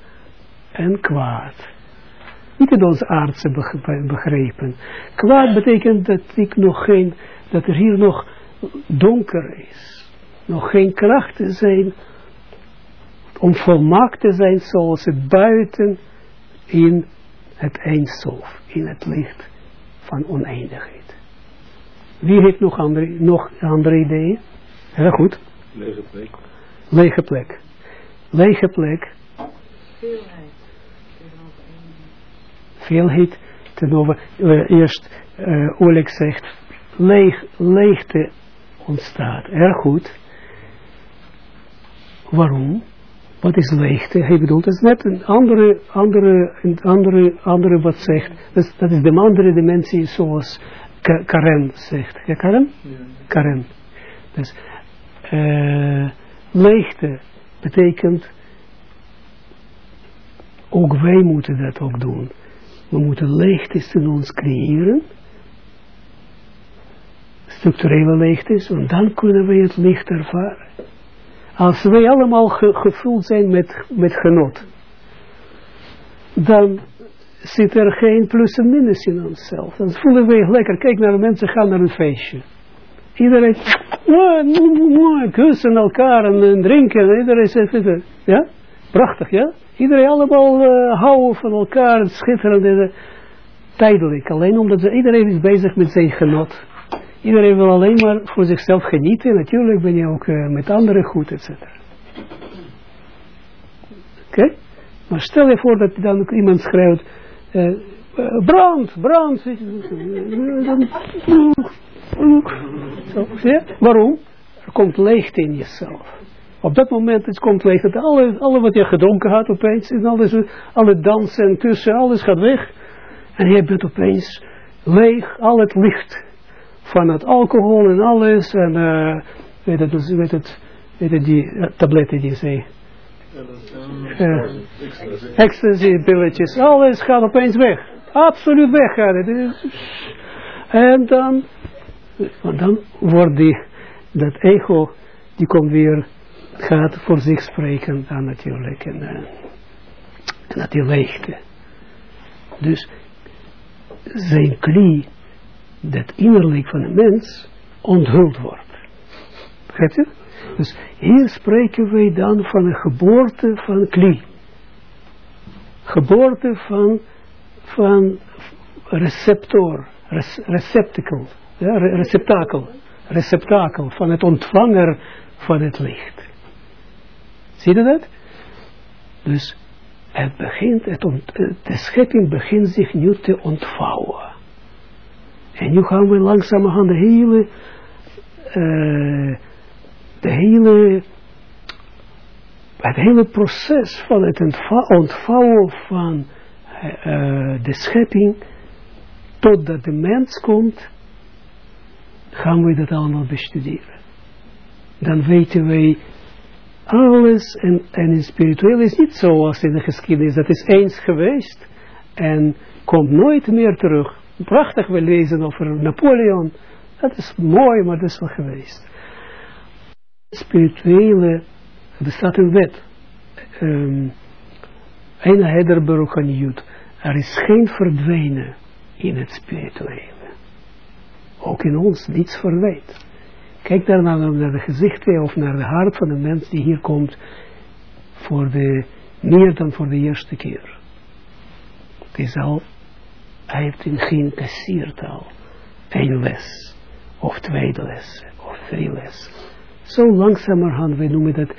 en kwaad. Niet in ons aardse begrepen. Kwaad betekent dat ik nog geen, dat er hier nog donker is. Nog geen krachten zijn om volmaakt te zijn zoals het buiten in het eindstof, in het licht van oneindigheid. Wie heeft nog andere, nog andere ideeën? Heel goed. Lege plek. Lege plek. Lege plek. Veelheid. Veelheid ten over. Uh, eerst uh, Oleg zegt leeg, leegte ontstaat. Erg goed. Waarom? Wat is leegte? Hij bedoelt, dat is net een andere, andere, een andere, andere wat zegt. Dat dat is de andere dimensie zoals Karen zegt. Ja, Karen? Ja. Karen. Dus, uh, leegte betekent, ook wij moeten dat ook doen. We moeten leegtes in ons creëren. Structurele leegtes, want dan kunnen we het licht ervaren. Als wij allemaal ge gevuld zijn met, met genot, dan zit er geen plus en minus in onszelf. Dan voelen we lekker. Kijk naar de mensen gaan naar een feestje. Iedereen kussen elkaar en, drinken. Iedereen zegt, ja, prachtig, ja. Iedereen allemaal uh, houden van elkaar, schitterend, tijdelijk. Alleen omdat iedereen is bezig met zijn genot. Iedereen wil alleen maar voor zichzelf genieten. Natuurlijk ben je ook uh, met anderen goed, et cetera. Oké? Maar stel je voor dat dan iemand schreeuwt, uh, brand, brand. Zo, zie je? Waarom? Er komt leegte in jezelf. Op dat moment het komt leegte. Alle, alle wat je gedronken had opeens, en alles, alle dansen en tussen, alles gaat weg. En je bent opeens leeg, al het licht van het alcohol en alles. En uh, weet het, dus, weet het, weet het die uh, tabletten die ze... Uh, ecstasy pilletjes, alles gaat opeens weg. Absoluut weg gaat het. En dan, dan wordt die, dat ego, die komt weer, gaat voor zich spreken dan natuurlijk. En, uh, en dat die leegte. Dus zijn klie dat innerlijk van een mens onthuld wordt. Begrijpt je? Dus hier spreken wij dan van een geboorte van kli. Geboorte van, van receptor, res, receptacle, ja, receptakel, receptakel, van het ontvanger van het licht. Zie je dat? Dus het begint, het de schepping begint zich nu te ontvouwen. En nu gaan we langzamerhand de hele, uh, de hele, het hele proces van het ontvouwen van uh, de schepping, totdat de mens komt, gaan we dat allemaal bestuderen. Dan weten wij alles, en, en in spiritueel is niet zoals in de geschiedenis, dat is eens geweest en komt nooit meer terug prachtig we lezen over Napoleon. Dat is mooi, maar dat is wel geweest. Spirituele, er bestaat een wet. Um, een heider Er is geen verdwijnen in het spirituele. Ook in ons niets verwijt. Kijk daar naar, naar de gezichten of naar de hart van de mens die hier komt voor de, meer dan voor de eerste keer. Het is al hij heeft in geïncasseerd al één les, of tweede les, of drie les. Zo langzamerhand, wij noemen dat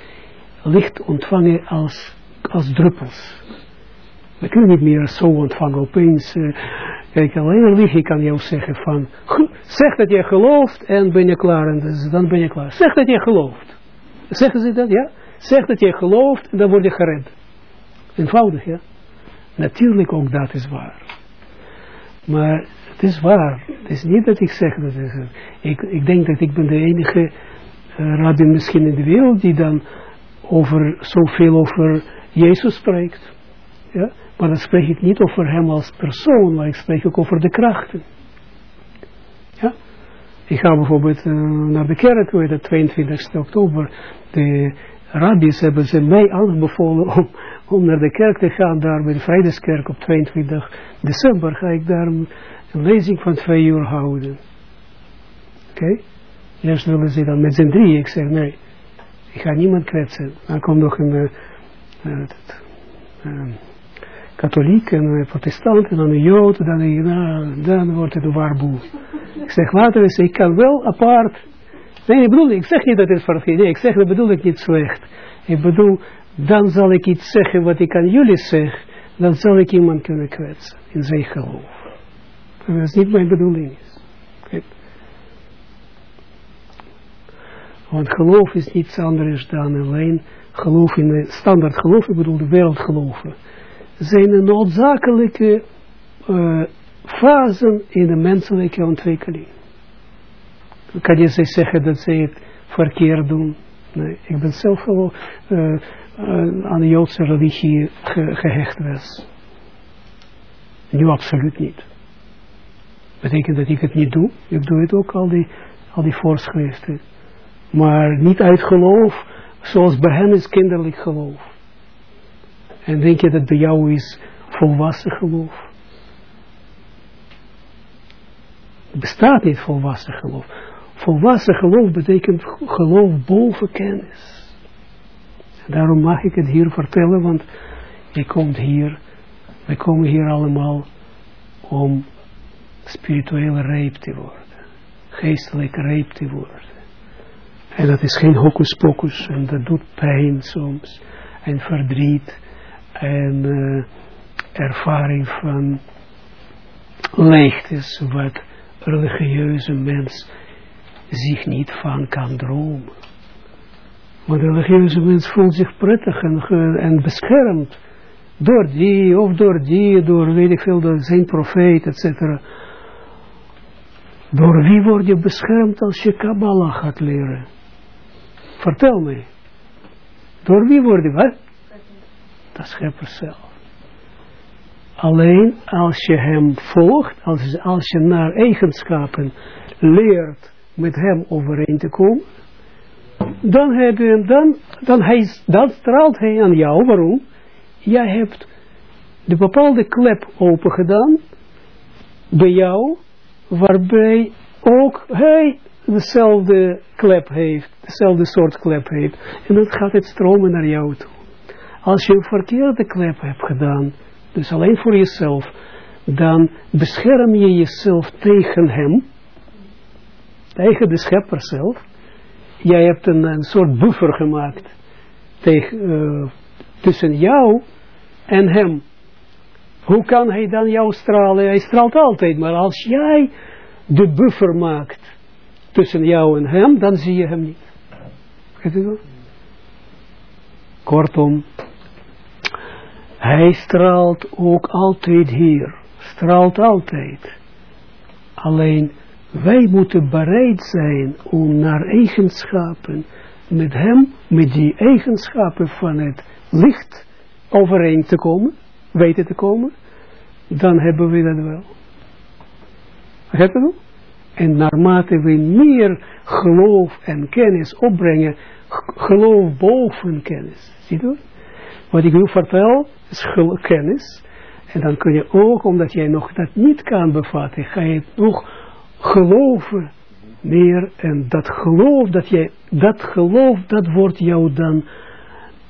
licht ontvangen als, als druppels. We kunnen niet meer zo ontvangen opeens. Uh, kijk, alleen een kan jou zeggen van, zeg dat je gelooft en ben je klaar. En dus, dan ben je klaar. Zeg dat je gelooft. Zeggen ze dat, ja? Zeg dat je gelooft en dan word je gered. Eenvoudig, ja? Natuurlijk ook dat is waar. Maar het is waar. Het is niet dat ik zeg dat ik, ik denk dat ik ben de enige uh, misschien in de wereld die dan over zoveel over Jezus spreekt. Ja? Maar dan spreek ik niet over hem als persoon, maar ik spreek ook over de krachten. Ja? Ik ga bijvoorbeeld uh, naar de kerk, weet de 22 oktober. De rabbis hebben ze mij aanbevolen om om naar de kerk te gaan, daar bij de Vrijdagskerk op 22 december, ga ik daar een, lezing van twee uur houden. Oké? Eerst willen ze dan met z'n drie. Ik zeg nee, ik ga niemand kwetsen. Dan komt nog een uh, uh, katholiek en een protestant en dan een jood. Dan, nou, dan wordt het een warboel. ik zeg laten we ik kan wel apart. Nee, ik bedoel, ik zeg niet dat het verkeerd is. Nee, ik zeg dat bedoel ik niet slecht. Ik bedoel, dan zal ik iets zeggen wat ik aan jullie zeg. Dan zal ik iemand kunnen kwetsen in zijn geloof. Dat is niet mijn bedoeling. Okay. Want geloof is niets anders dan alleen geloof in de standaard geloof, ik bedoel de wereldgeloven, zijn een noodzakelijke uh, fasen in de menselijke ontwikkeling. Kan je zeggen dat ze het verkeerd doen? Nee, ik ben zelf gewoon uh, uh, aan de Joodse religie ge gehecht was. Nu absoluut niet. Betekent dat ik het niet doe. Ik doe het ook, al die, al die voorschriften. Maar niet uit geloof, zoals bij hen is kinderlijk geloof. En denk je dat bij jou is volwassen geloof? Bestaat niet volwassen geloof. Volwassen geloof betekent geloof boven kennis. Daarom mag ik het hier vertellen, want je komt hier, wij komen hier allemaal om spirituele reep te worden. Geestelijk reep te worden. En dat is geen hocus pocus. En dat doet pijn soms. En verdriet. En uh, ervaring van leegtes. Wat religieuze mens zich niet van kan dromen. Maar de religieuze mens voelt zich prettig en, en beschermd. Door die, of door die, door weet ik veel, door zijn profeet, etc. Door wie word je beschermd als je Kabbalah gaat leren? Vertel me. Door wie word je, wat? Dat schepper zelf. Alleen als je hem volgt, als, als je naar eigenschappen leert met hem overeen te komen, dan, heb dan, dan, hij, dan straalt hij aan jou. Waarom? Jij hebt de bepaalde klep open gedaan bij jou, waarbij ook hij dezelfde klep heeft, dezelfde soort klep heeft. En dan gaat het stromen naar jou toe. Als je een verkeerde klep hebt gedaan, dus alleen voor jezelf, dan bescherm je jezelf tegen hem, tegen de schepper zelf. Jij hebt een, een soort buffer gemaakt tegen, uh, tussen jou en hem. Hoe kan hij dan jou stralen? Hij straalt altijd, maar als jij de buffer maakt tussen jou en hem, dan zie je hem niet. Kortom, hij straalt ook altijd hier. Straalt altijd. Alleen wij moeten bereid zijn om naar eigenschappen met hem, met die eigenschappen van het licht overeen te komen, weten te komen, dan hebben we dat wel. Begrijp je? En naarmate we meer geloof en kennis opbrengen, geloof boven kennis. Ziet u? Wat ik nu vertel, is kennis. En dan kun je ook, omdat jij nog dat niet kan bevatten, ga je nog geloven meer. En dat geloof, dat jij, dat geloof, dat wordt jou dan,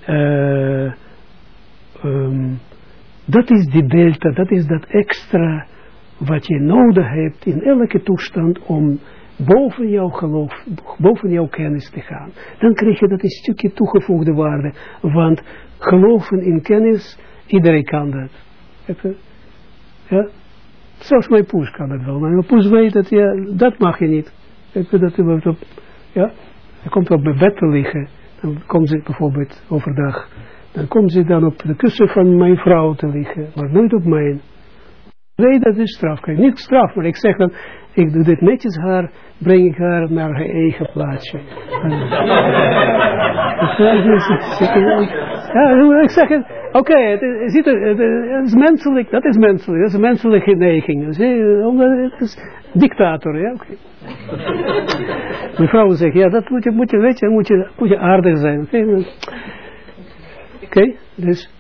uh, um, dat is die delta, dat is dat extra wat je nodig hebt in elke toestand om boven jouw geloof, boven jouw kennis te gaan. Dan krijg je dat een stukje toegevoegde waarde. Want geloven in kennis, iedereen kan dat. Ja? Zelfs mijn poes kan dat wel. Maar mijn poes weet dat, ja, dat mag je niet. Dat je op, ja? Hij komt op mijn bed te liggen. Dan komt ze bijvoorbeeld overdag. Dan komt ze dan op de kussen van mijn vrouw te liggen. Maar nooit op mijn. Nee, dat is straf. Niet straf, maar ik zeg dan, ik doe dit netjes haar, breng ik haar naar haar eigen plaatsje. ja, ik zeg het, oké, het, is menselijk, dat is menselijk, dat is een menselijke neiging. Het is dictator, ja. Okay. Mijn vrouw zegt, ja, dat moet je, moet je, weet moet je, moet je aardig zijn, oké. Dus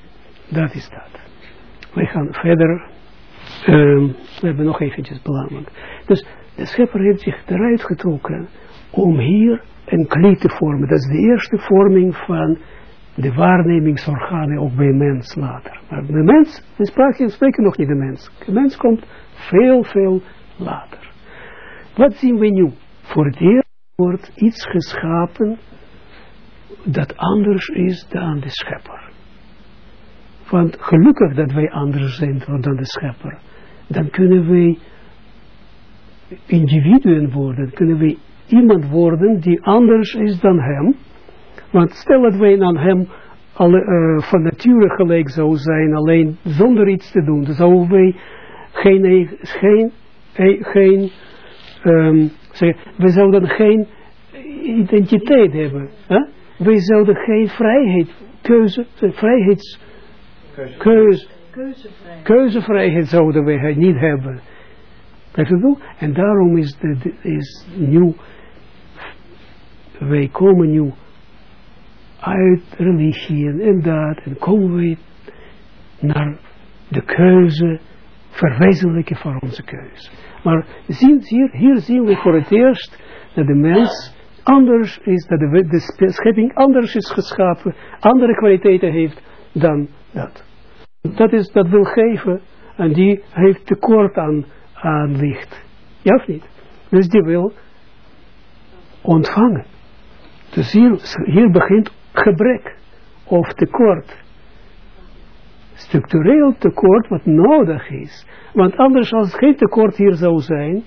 dat is dat. We gaan verder. Um, we hebben nog eventjes belangrijk. Dus De schepper heeft zich eruit getrokken om hier een kleed te vormen. Dat is de eerste vorming van de waarnemingsorganen ook bij mens later. Maar de mens, we spreken, spreken nog niet de mens. De mens komt veel, veel later. Wat zien we nu? Voor het eerst wordt iets geschapen dat anders is dan de schepper. Want gelukkig dat wij anders zijn dan de schepper. Dan kunnen wij individuen worden. Kunnen wij iemand worden die anders is dan hem. Want stel dat wij aan hem alle, uh, van nature gelijk zou zijn, alleen zonder iets te doen. Dan zouden wij geen, geen, geen um, zeg, we zouden geen identiteit hebben. Hè? Wij zouden geen vrijheid, keuze, vrijheids, keuze, keuzevrijheid. keuzevrijheid zouden wij niet hebben. En daarom is, de, is nu, wij komen nu uit religie en dat, en komen we naar de keuze, verwezenlijken van onze keuze. Maar zien, hier, hier zien we voor het eerst dat de mens anders is, dat de, de schepping anders is geschapen, andere kwaliteiten heeft dan dat. Dat, is, dat wil geven en die heeft tekort aan, aan licht. Ja of niet? Dus die wil ontvangen. Dus hier, hier begint gebrek of tekort. Structureel tekort wat nodig is. Want anders als geen tekort hier zou zijn,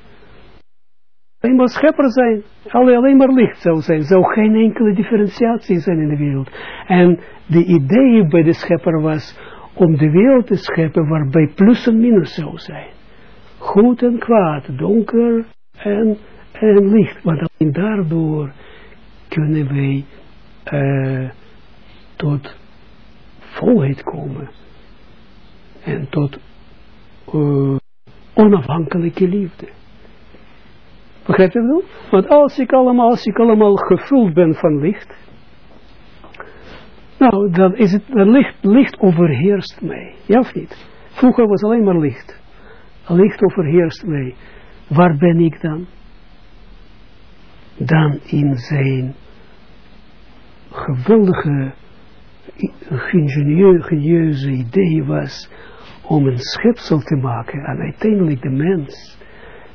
alleen maar schepper zijn, alleen maar licht zou zijn, zou geen enkele differentiatie zijn in de wereld. En de idee bij de schepper was om de wereld te scheppen waarbij plus en minus zou zijn. Goed en kwaad, donker en, en licht. Want alleen daardoor kunnen wij uh, tot volheid komen. En tot uh, onafhankelijke liefde. Begrijp je wel? Want als ik allemaal, als ik allemaal gevuld ben van licht, nou, dan is het, dan licht, licht overheerst mij. Ja of niet? Vroeger was alleen maar licht. Licht overheerst mij. Waar ben ik dan? Dan in zijn geweldige ingenieuze idee was om een schepsel te maken en uiteindelijk de mens.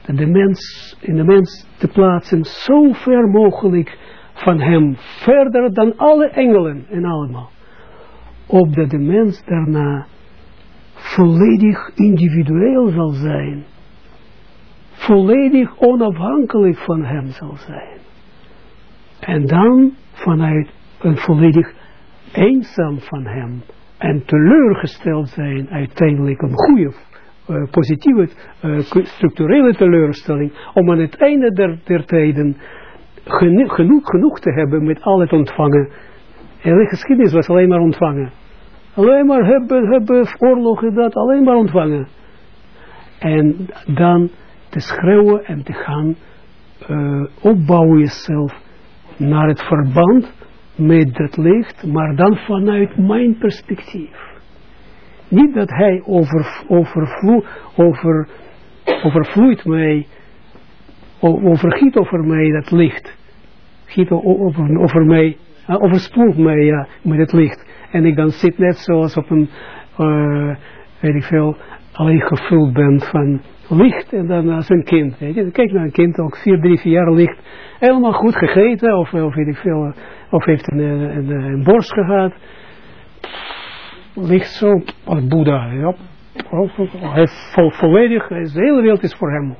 En de mens, in de mens te plaatsen zo ver mogelijk van hem, verder dan alle engelen en allemaal. Opdat de mens daarna volledig individueel zal zijn. Volledig onafhankelijk van hem zal zijn. En dan vanuit een volledig eenzaam van hem en teleurgesteld zijn, uiteindelijk een goede, uh, positieve, uh, structurele teleurstelling, om aan het einde der, tijden genoeg, genoeg, te hebben met al het ontvangen. En de geschiedenis was alleen maar ontvangen. Alleen maar hebben, hebben oorlogen dat, alleen maar ontvangen. En dan te schreeuwen en te gaan uh, opbouwen jezelf naar het verband met dat licht, maar dan vanuit mijn perspectief. Niet dat hij over, over, overvloeit mij, overgiet over mij dat licht. Giet over, over mij, uh, overspoelt mij ja, met het licht. En ik dan zit net zoals op een, uh, weet ik veel, alleen gevuld ben van licht en dan als een kind. Je. Kijk naar een kind, ook vier, drie, vier jaar licht. Helemaal goed gegeten, of, of weet ik veel, of heeft een, een, een borst gehad. Ligt zo als Boeddha. Ja. Hij is vol, volledig, de hele wereld is voor hem.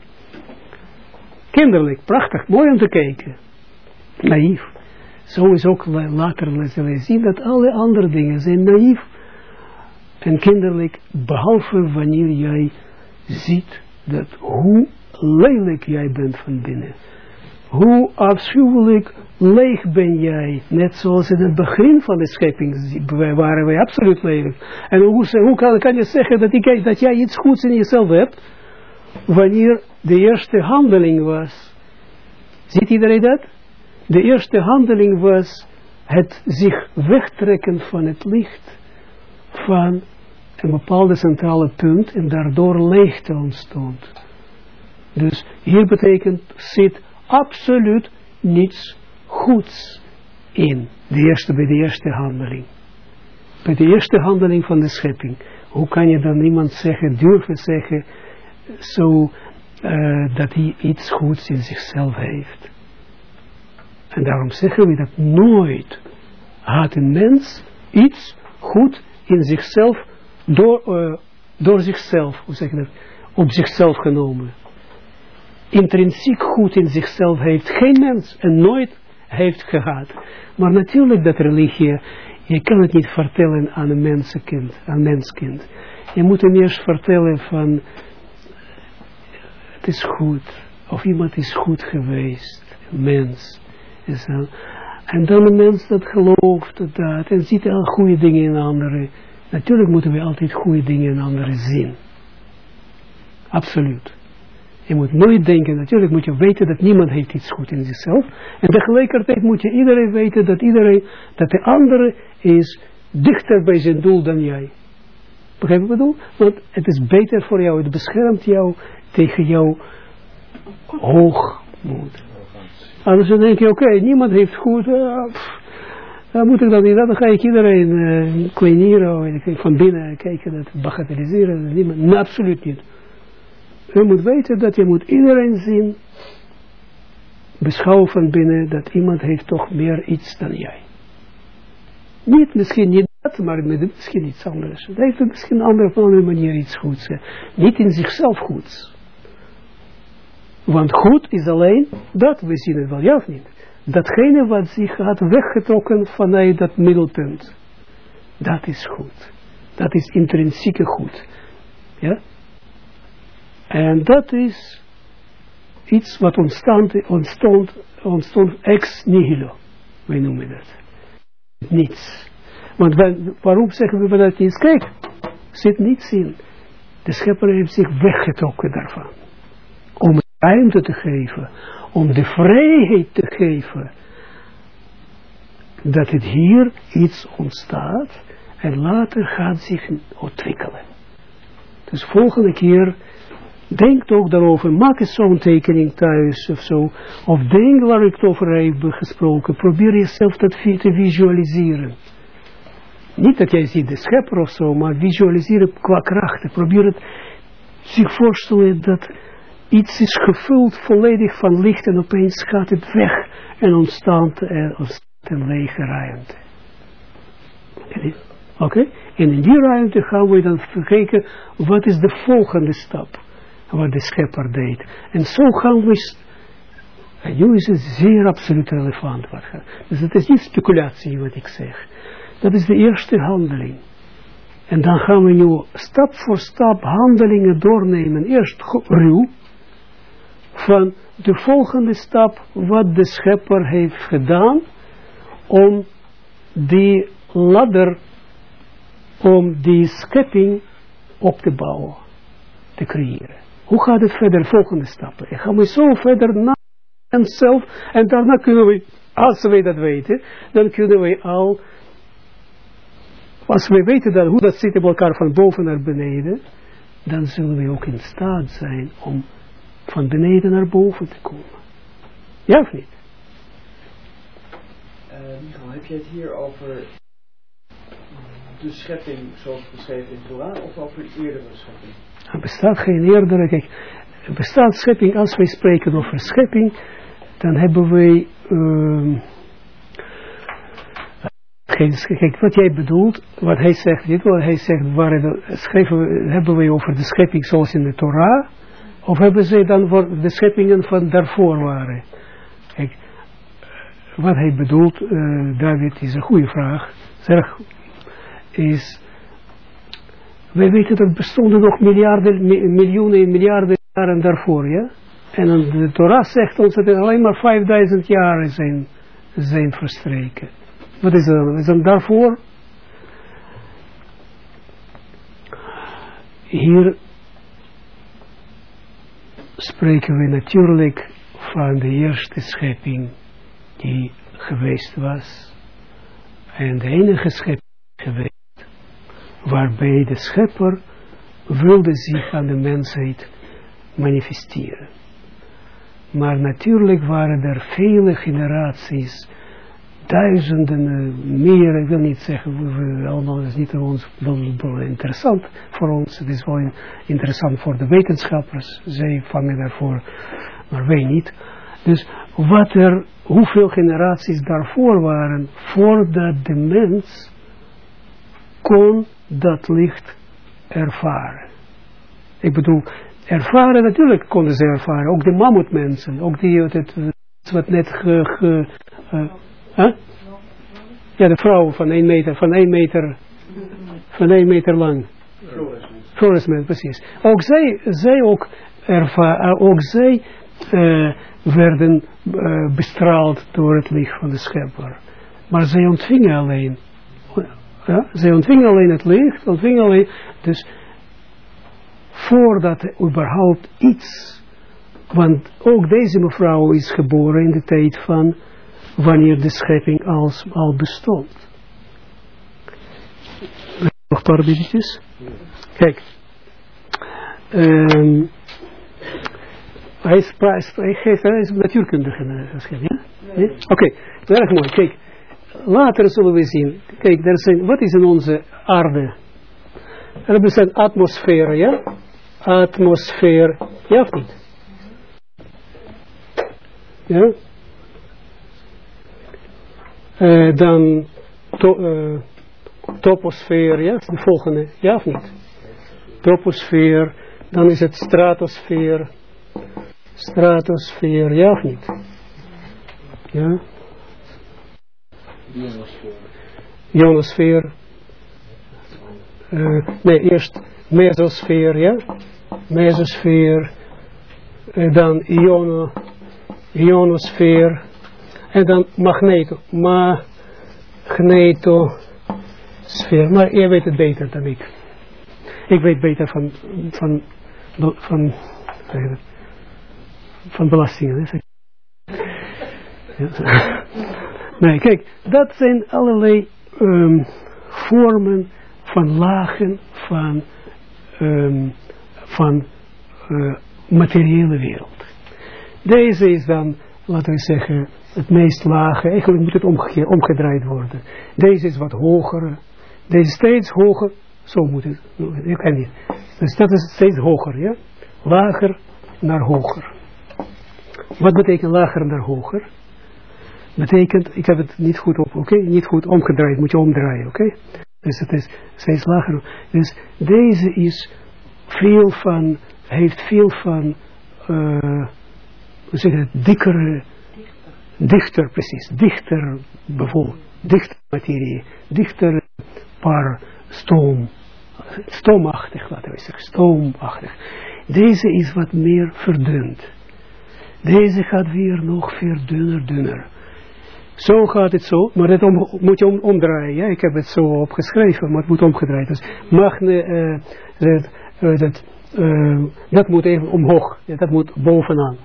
Kinderlijk, prachtig, mooi om te kijken. Naïef. Zo is ook later zullen we zien dat alle andere dingen zijn naïef en kinderlijk, behalve wanneer jij ziet dat hoe lelijk jij bent van binnen. Hoe afschuwelijk leeg ben jij, net zoals in het begin van de schepping waren wij absoluut leeg. En hoe, hoe kan, je zeggen dat, dat jij iets goeds in jezelf hebt, wanneer de eerste handeling was. Ziet iedereen dat? De eerste handeling was het zich wegtrekken van het licht van een bepaalde centrale punt en daardoor leegte ontstond. Dus hier betekent, zit absoluut niets goeds in. De eerste, bij de eerste handeling. Bij de eerste handeling van de schepping. Hoe kan je dan iemand zeggen, durven zeggen, zo, uh, dat hij iets goeds in zichzelf heeft. En daarom zeggen we dat nooit had een mens iets goed in zichzelf, door, uh, door zichzelf, hoe zeg je dat, op zichzelf genomen. Intrinsiek goed in zichzelf heeft geen mens en nooit heeft gehad. Maar natuurlijk dat religie, je kan het niet vertellen aan een mensenkind, aan menskind. Je moet hem eerst vertellen van, het is goed, of iemand is goed geweest, een mens. En dan een mens dat gelooft dat en ziet al goede dingen in anderen. Natuurlijk moeten we altijd goede dingen in anderen zien. Absoluut. Je moet nooit denken, natuurlijk moet je weten dat niemand heeft iets goed in zichzelf. En tegelijkertijd moet je iedereen weten dat iedereen, dat de andere is dichter bij zijn doel dan jij. Begrijp wat ik bedoel? Want het is beter voor jou, het beschermt jou tegen jouw hoogmoed. Anders dan denk je, oké, niemand heeft goed, uh, dan moet ik dan dan ga ik iedereen uh, kleineren, van binnen kijken, dat bagatelliseren, niemand, absoluut niet. Je moet weten dat je moet iedereen zien, beschouwen van binnen, dat iemand heeft toch meer iets dan jij. Niet, misschien niet dat, maar misschien iets anders. Dat heeft misschien andere, op een andere manier iets goeds. Niet in zichzelf goeds. Want goed is alleen dat, we zien het wel, ja of niet? Datgene wat zich had weggetrokken vanuit dat middelpunt. Dat is goed. Dat is intrinsieke goed. Ja? En dat is iets wat ontstond, ontstond, ontstond ex nihilo. Wij noemen dat. Niets. Want waarom zeggen we dat niet? Kijk, zit niets in. De schepper heeft zich weggetrokken daarvan. Om ruimte te geven. Om de vrijheid te geven. Dat het hier iets ontstaat. En later gaat zich ontwikkelen. Dus volgende keer Denk toch daarover, maak eens zo'n tekening thuis of zo. Of denk waar ik het over heb gesproken. Probeer jezelf dat te visualiseren. Niet dat jij ziet de schepper of zo, maar visualiseren qua krachten. Probeer het zich voorstellen dat iets is gevuld volledig van licht en opeens gaat het weg en ontstaat er een lege ruimte. Oké? En in die ruimte gaan we dan kijken, wat is de volgende stap? wat de schepper deed. En zo gaan we, en nu is het zeer absoluut relevant. Wat dus het is niet speculatie wat ik zeg. Dat is de eerste handeling. En dan gaan we nu stap voor stap handelingen doornemen. Eerst ruw. Van de volgende stap wat de schepper heeft gedaan. Om die ladder, om die schepping op te bouwen. Te creëren. Hoe gaat het verder, volgende stappen? En gaan we zo verder naar onszelf. En daarna kunnen we, als we dat weten, dan kunnen we al, als we weten dat, hoe dat zit in elkaar van boven naar beneden, dan zullen we ook in staat zijn om van beneden naar boven te komen. Ja of niet? Uh, Michael, heb je het hier over de schepping zoals beschreven in Torah of over eerdere schepping? Er bestaat geen eerdere, kijk, er bestaat schepping, als wij spreken over schepping, dan hebben wij, uh, kijk, wat jij bedoelt, wat hij zegt, dit wat hij zegt, waar schrijven, hebben wij over de schepping zoals in de Torah, of hebben zij dan voor de scheppingen van daarvoor waren? Kijk, wat hij bedoelt, uh, David, is een goede vraag, zeg, is wij weten dat bestonden nog miljarden, miljoenen, miljarden jaren daarvoor, ja. En de Torah zegt ons dat er alleen maar 5000 jaren zijn, zijn verstreken. Wat is dat? Is dat daarvoor? Hier spreken we natuurlijk van de eerste schepping die geweest was. En de enige schepping geweest waarbij de schepper wilde zich aan de mensheid manifesteren. Maar natuurlijk waren er vele generaties, duizenden, eh, meer, ik wil niet zeggen, allemaal is niet ons wel, interessant voor ons. Het is wel in- interessant voor de wetenschappers. Zij vangen daarvoor, maar wij niet. Dus wat er, hoeveel generaties daarvoor waren, voordat de mens kon dat licht ervaren. Ik bedoel, ervaren natuurlijk konden ze ervaren. Ook de mammoetmensen, ook die het, wat net ge eh, ja, de vrouw van 1 meter, van 1 meter, van 1 meter lang. Precies. Ook zij, zij ook, erva eh, ook zij eh, werden eh, bestraald door het licht van de schepper. Maar zij ontvingen alleen, ja, zij ontvingen alleen het licht, ontvingen alleen, dus voordat er überhaupt iets, want ook deze mevrouw is geboren in de tijd van wanneer de schepping als, al bestond. Nog een paar dingetjes? Kijk. ehm hij, is, hij, geeft, hij is natuurkundige uh, geschreven, ja? Nee? Oké, erg mooi. Kijk, later zullen we zien. Kijk, er zijn, wat is in onze aarde? Er bestaat atmosfeer, ja? Atmosfeer, ja of niet? Ja? Eh, dan eh, toposfeer, ja, de volgende, ja of niet? Toposfeer, dan is het stratosfeer, stratosfeer, ja of niet? Ja? Ionosfeer. Uh, nee, eerst mesosfeer, ja? Mesosfeer, dan iono, ionosfeer, en dan magneto, magnetosfeer. Maar jij weet het beter dan ik. Ik weet beter van, van, van, van, van belastingen. Nee, kijk, dat zijn allerlei um, vormen van lagen van, um, van uh, materiële wereld. Deze is dan, laten we zeggen, het meest lage, eigenlijk moet het omge omgedraaid worden. Deze is wat hoger, deze steeds hoger, zo moet het, ik kan niet. Dus dat is steeds hoger, ja? Lager naar hoger. Wat betekent lager naar hoger? Betekent, ik heb het niet goed op, oké, niet goed omgedraaid, moet je omdraaien, oké? Dus het is steeds lager. Dus deze is veel van, heeft veel van, uh, hoe zeg je het, dikkere, dichter precies, dichter bijvoorbeeld, dichter materie, dichter paar stoom, stoomachtig laten we zeggen, stoomachtig. Deze is wat meer verdund. Deze gaat weer nog veel dunner, dunner. Zo gaat het zo, maar dat moet je om, omdraaien. Ik heb het zo opgeschreven, maar het moet omgedraaid. Dus magne, uh, dat, uh, dat, uh, dat moet even omhoog. Dat moet bovenaan.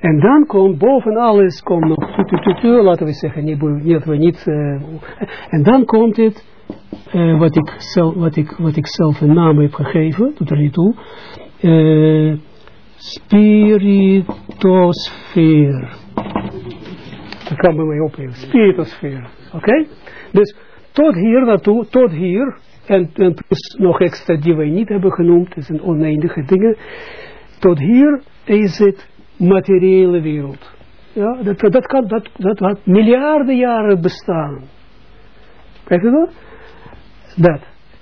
En dan komt boven alles, komt nog, laten we zeggen, niet, niet, niet en dan komt het, wat, ik zelf, wat, ik, wat ik zelf een naam heb gegeven, doet er niet toe, spiritosfeer. Dat kan bij mij opnemen. Spiritosfeer. Oké? Dus tot hier naartoe, tot hier. En, en plus nog extra die wij niet hebben genoemd. Dat zijn oneindige dingen. Tot hier is het materiële wereld. Ja, dat, dat kan, dat, dat had miljarden jaren bestaan. Kijk je dat? Dat.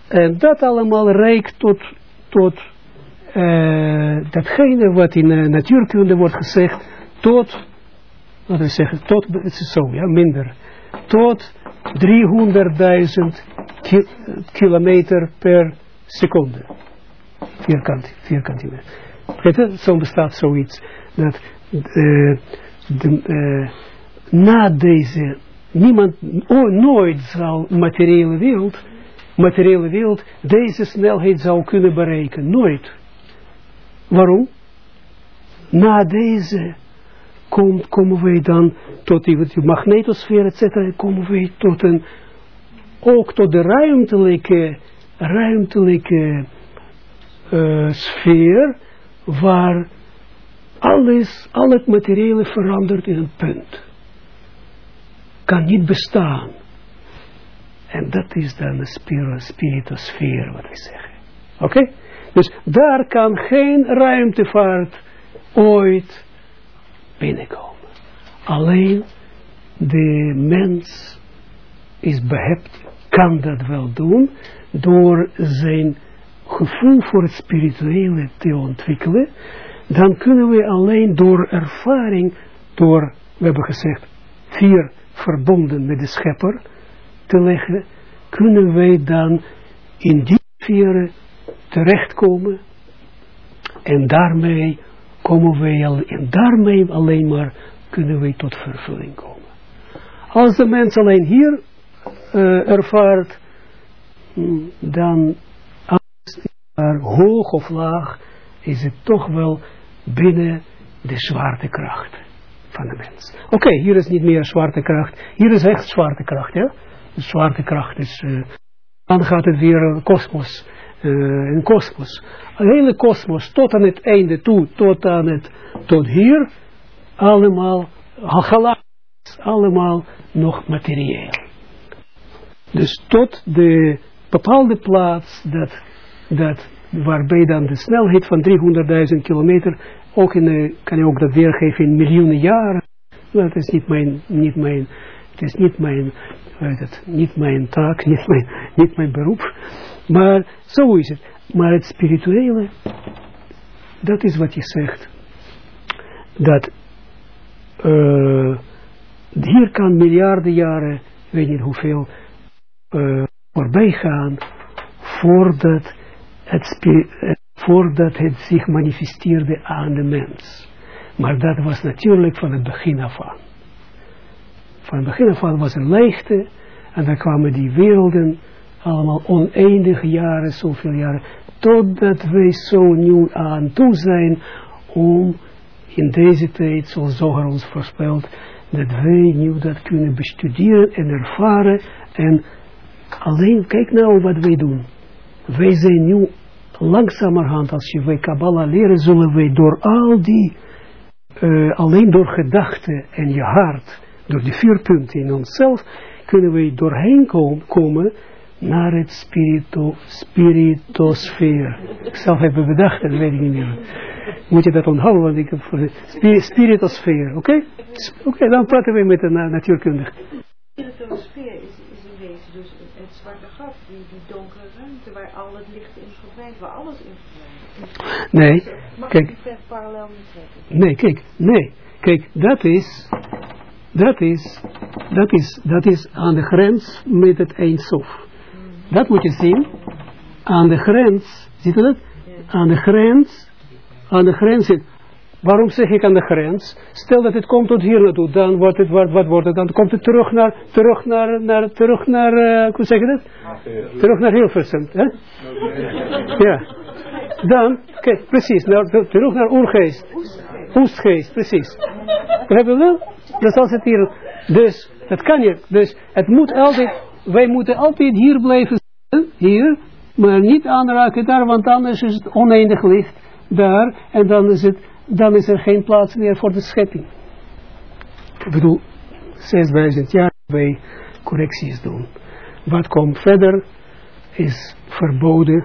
En dat allemaal reikt tot, tot uh, datgene wat in uh, natuurkunde wordt gezegd, tot laten we zeggen, tot, het is zo, ja, minder, tot 300.000 ki kilometer per seconde. Vierkant, vierkant meter. Zo bestaat zoiets, dat uh, de, uh, na deze, niemand, oh, nooit zal materiële wereld, materiële wereld, deze snelheid zou kunnen bereiken. Nooit. Waarom? Na deze kom, komen wij dan tot die, magnetosfeer, etc. komen wij tot een, ook tot de ruimtelijke, ruimtelijke uh, sfeer, waar alles, al het materiële verandert in een punt. Kan niet bestaan. En dat is dan de spiritosfeer, wat we zeggen. Oké? Dus daar kan geen ruimtevaart ooit binnenkomen. Alleen de mens is behept, kan dat wel doen, door zijn gevoel voor het spirituele te ontwikkelen, dan kunnen we alleen door ervaring, door, we hebben gezegd, vier verbonden met de schepper te leggen, kunnen wij dan in die sferen terechtkomen en daarmee komen wij al, en daarmee alleen maar kunnen wij tot vervulling komen. Als de mens alleen hier uh, ervaart, mm, dan als hoog of laag, is het toch wel binnen de zwaartekracht van de mens. Oké, hier is niet meer zwaartekracht, hier is echt zwaartekracht, ja. De zwaartekracht is, uh, dan gaat het weer kosmos, uh, een kosmos. Een hele kosmos, tot aan het einde toe, tot aan het, tot hier, allemaal, allemaal nog materieel. Dus tot de bepaalde plaats dat, dat waarbij dan de snelheid van 300.000 kilometer, ook in, kan je ook dat weergeven in miljoenen jaren. Dat is niet mijn, niet mijn, het is niet mijn, weet het, niet mijn taak, niet mijn, niet mijn beroep. Maar zo is het. Maar het spirituele, dat is wat je zegt. Dat uh, hier kan miljarden jaren, weet niet hoeveel, uh, voorbij gaan, voordat het, voordat het zich manifesteerde aan de mens. Maar dat was natuurlijk van het begin af aan. Van het begin af aan was er leegte, en dan kwamen die werelden, allemaal oneindige jaren, zoveel jaren, totdat wij zo nieuw aan toe zijn, om in deze tijd, zoals Zoger ons voorspelt, dat wij nu dat kunnen bestuderen en ervaren en alleen, kijk nou wat wij doen. Wij zijn nu langzamerhand, als je wij Kabbalah leren, zullen wij door al die, uh, alleen door gedachten en je hart, door die vier punten in onszelf, kunnen wij doorheen kom, komen naar het spirito, spiritosfeer. Ik zelf heb bedacht, dat weet ik niet meer. Moet je dat onthouden, want ik heb voor de spiritosfeer, oké? Okay? Oké, okay, dan praten we met een uh, natuurkundige. Spiritosfeer is, in wezen dus het zwarte gat, die, die donkere ruimte waar al het licht in verdwijnt, waar alles in verdwijnt. Nee, Mag kijk. ik het parallel niet trekken? Nee, kijk, nee. Kijk, dat is, dat is, dat is, dat is aan de grens met het eindsof. Dat moet je zien. Aan de grens, ziet u dat? Aan de grens, aan de grens zit. Waarom zeg ik aan de grens? Stel dat het komt tot hier naartoe, dan wordt het, wat, wat wordt het? Dan komt het terug naar, terug naar, naar terug naar, uh, hoe zeg je dat? Terug naar Hilversum, hè? Ja. Dan, kijk, precies, naar, terug naar oergeest. Oestgeest, precies. Wel? Dat is als het hier, dus, dat kan je, dus het moet altijd, wij moeten altijd hier blijven zitten, hier, maar niet aanraken daar, want anders is het oneindig licht daar, en dan is het, dan is er geen plaats meer voor de schepping. Ik bedoel, 6000 jaar bij correcties doen. Wat komt verder is verboden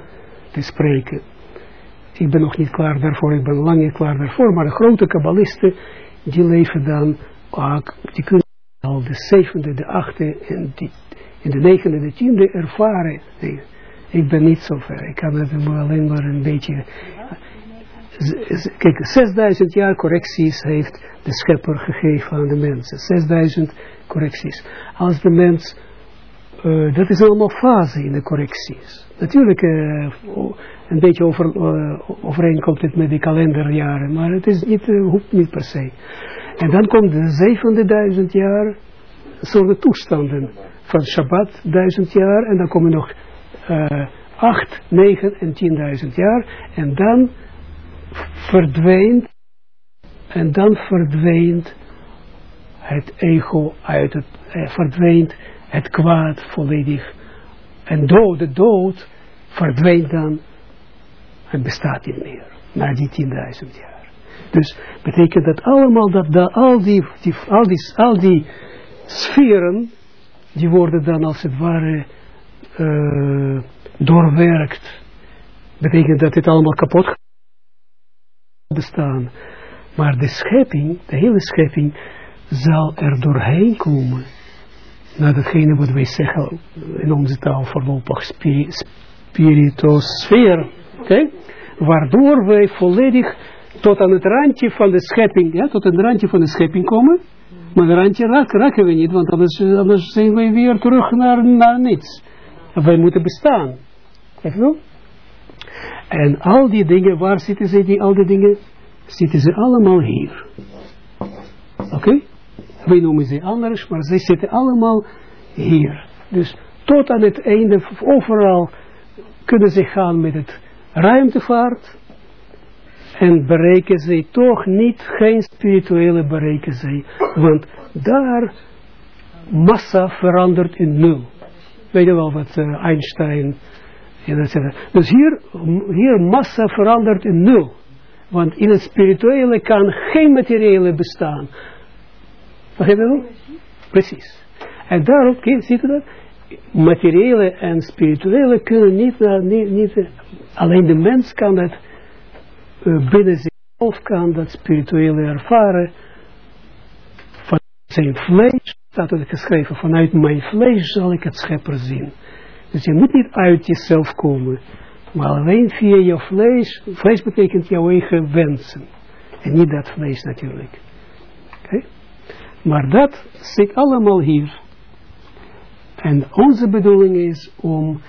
te spreken. Ik ben nog niet klaar daarvoor, ik ben lang niet klaar daarvoor, maar de grote kabbalisten, die leven dan, die kunnen al de zevende, de achte en, die, en de negende, de tiende ervaren. Ik ben niet zo ver, ik kan het alleen maar een beetje... Kijk, 6000 jaar correcties heeft de schepper gegeven aan de mensen. 6000 correcties. Als de mens, uh, dat is allemaal fase in de correcties. Natuurlijk, uh, een beetje over, uh, overeenkomt het met de kalenderjaren, maar het is niet, hoeft niet per se. En dan komt de zevende duizend jaar, soort toestanden van Shabbat, duizend jaar, en dan komen nog acht, negen en tienduizend jaar, en dan verdwijnt, en dan verdwijnt het ego uit het, eh, verdwijnt het kwaad volledig. En dood, de dood verdwijnt dan, het bestaat niet meer, na die 10.000 jaar. Dus betekent dat allemaal, dat, al, die, al, die, al die sferen, die worden dan als het ware uh, doorwerkt. Betekent dat dit allemaal kapot bestaan. Maar de schepping, de hele schepping, zal er doorheen komen. Naar datgene wat wij zeggen in onze taal voorlopig spiri spiritosfeer. Oké? Waardoor wij volledig tot aan het randje van de schepping, ja, tot aan het randje van de schepping komen. Maar het randje raken, raken we niet, want anders, anders zijn wij weer terug naar, naar niets. Wij moeten bestaan. Wel? En al die dingen, waar zitten ze, die, al die dingen? Zitten ze allemaal hier. Oké? Okay? Wij noemen ze anders, maar ze zitten allemaal hier. Dus tot aan het einde, overal, kunnen ze gaan met het ruimtevaart. En bereiken ze toch niet, geen spirituele bereiken ze. Want daar, massa verandert in nul. Weet je wel wat uh, Einstein... Dus hier, hier massa verandert in nul. Want in het spirituele kan geen materiële bestaan. Begrijp je wel? Precies. En daarom, ziet u dat? Materiële en spirituele kunnen niet, alleen de mens kan dat uh, binnen zichzelf kan dat spirituele ervaren. Van zijn vlees, staat er geschreven, vanuit mijn vlees zal ik het schepper zien. Dus je moet niet uit jezelf komen, maar alleen via je vlees, vlees betekent jouw eigen wensen. En niet dat vlees natuurlijk. Oké? Maar dat zit allemaal hier. En onze bedoeling is om,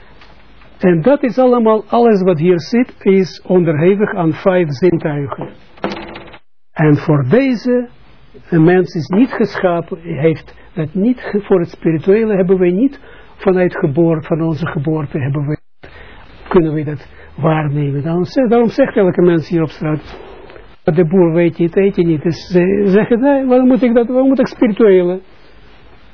en dat is allemaal, alles wat hier zit, is onderhevig aan vijf zintuigen. En voor deze, een mens is niet geschapen, heeft dat niet, voor het spirituele hebben wij niet vanuit geboorte, van onze geboorte hebben we, kunnen we dat waarnemen. Daarom, daarom zegt elke mens hier op straat, de boer weet niet, eet je niet. Dus ze zeggen, nee, waarom moet ik dat, waarom moet ik spirituele?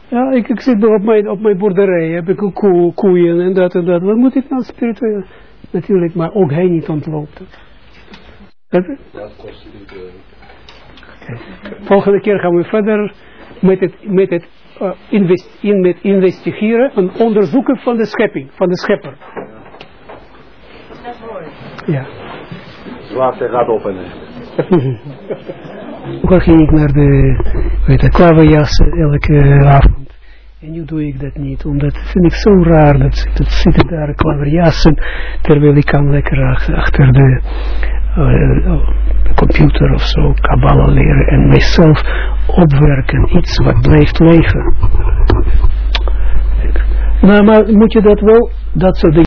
Ja, ik, ik zit op mijn, op mijn boerderij, heb ik een koe, koeien en dat en dat. Wat moet ik nou spiritueel? Natuurlijk, maar ook hij niet ontloopt. Dat kost Volgende keer gaan we verder met het, met het uh, invest, in, met investigeren en onderzoeken van de schepping, van de schepper. Ja. Zwaarte gaat op en neer. Ook ging ik naar de, weet klaverjassen elke avond. En nu doe ik dat niet, omdat het vind ik zo raar, dat, dat zitten daar klaverjassen, terwijl ik kan lekker achter de, uh, computer of zo, kabbala leren en mijzelf opwerken, iets wat blijft leven. Nou, maar moet je dat wel, dat soort dingen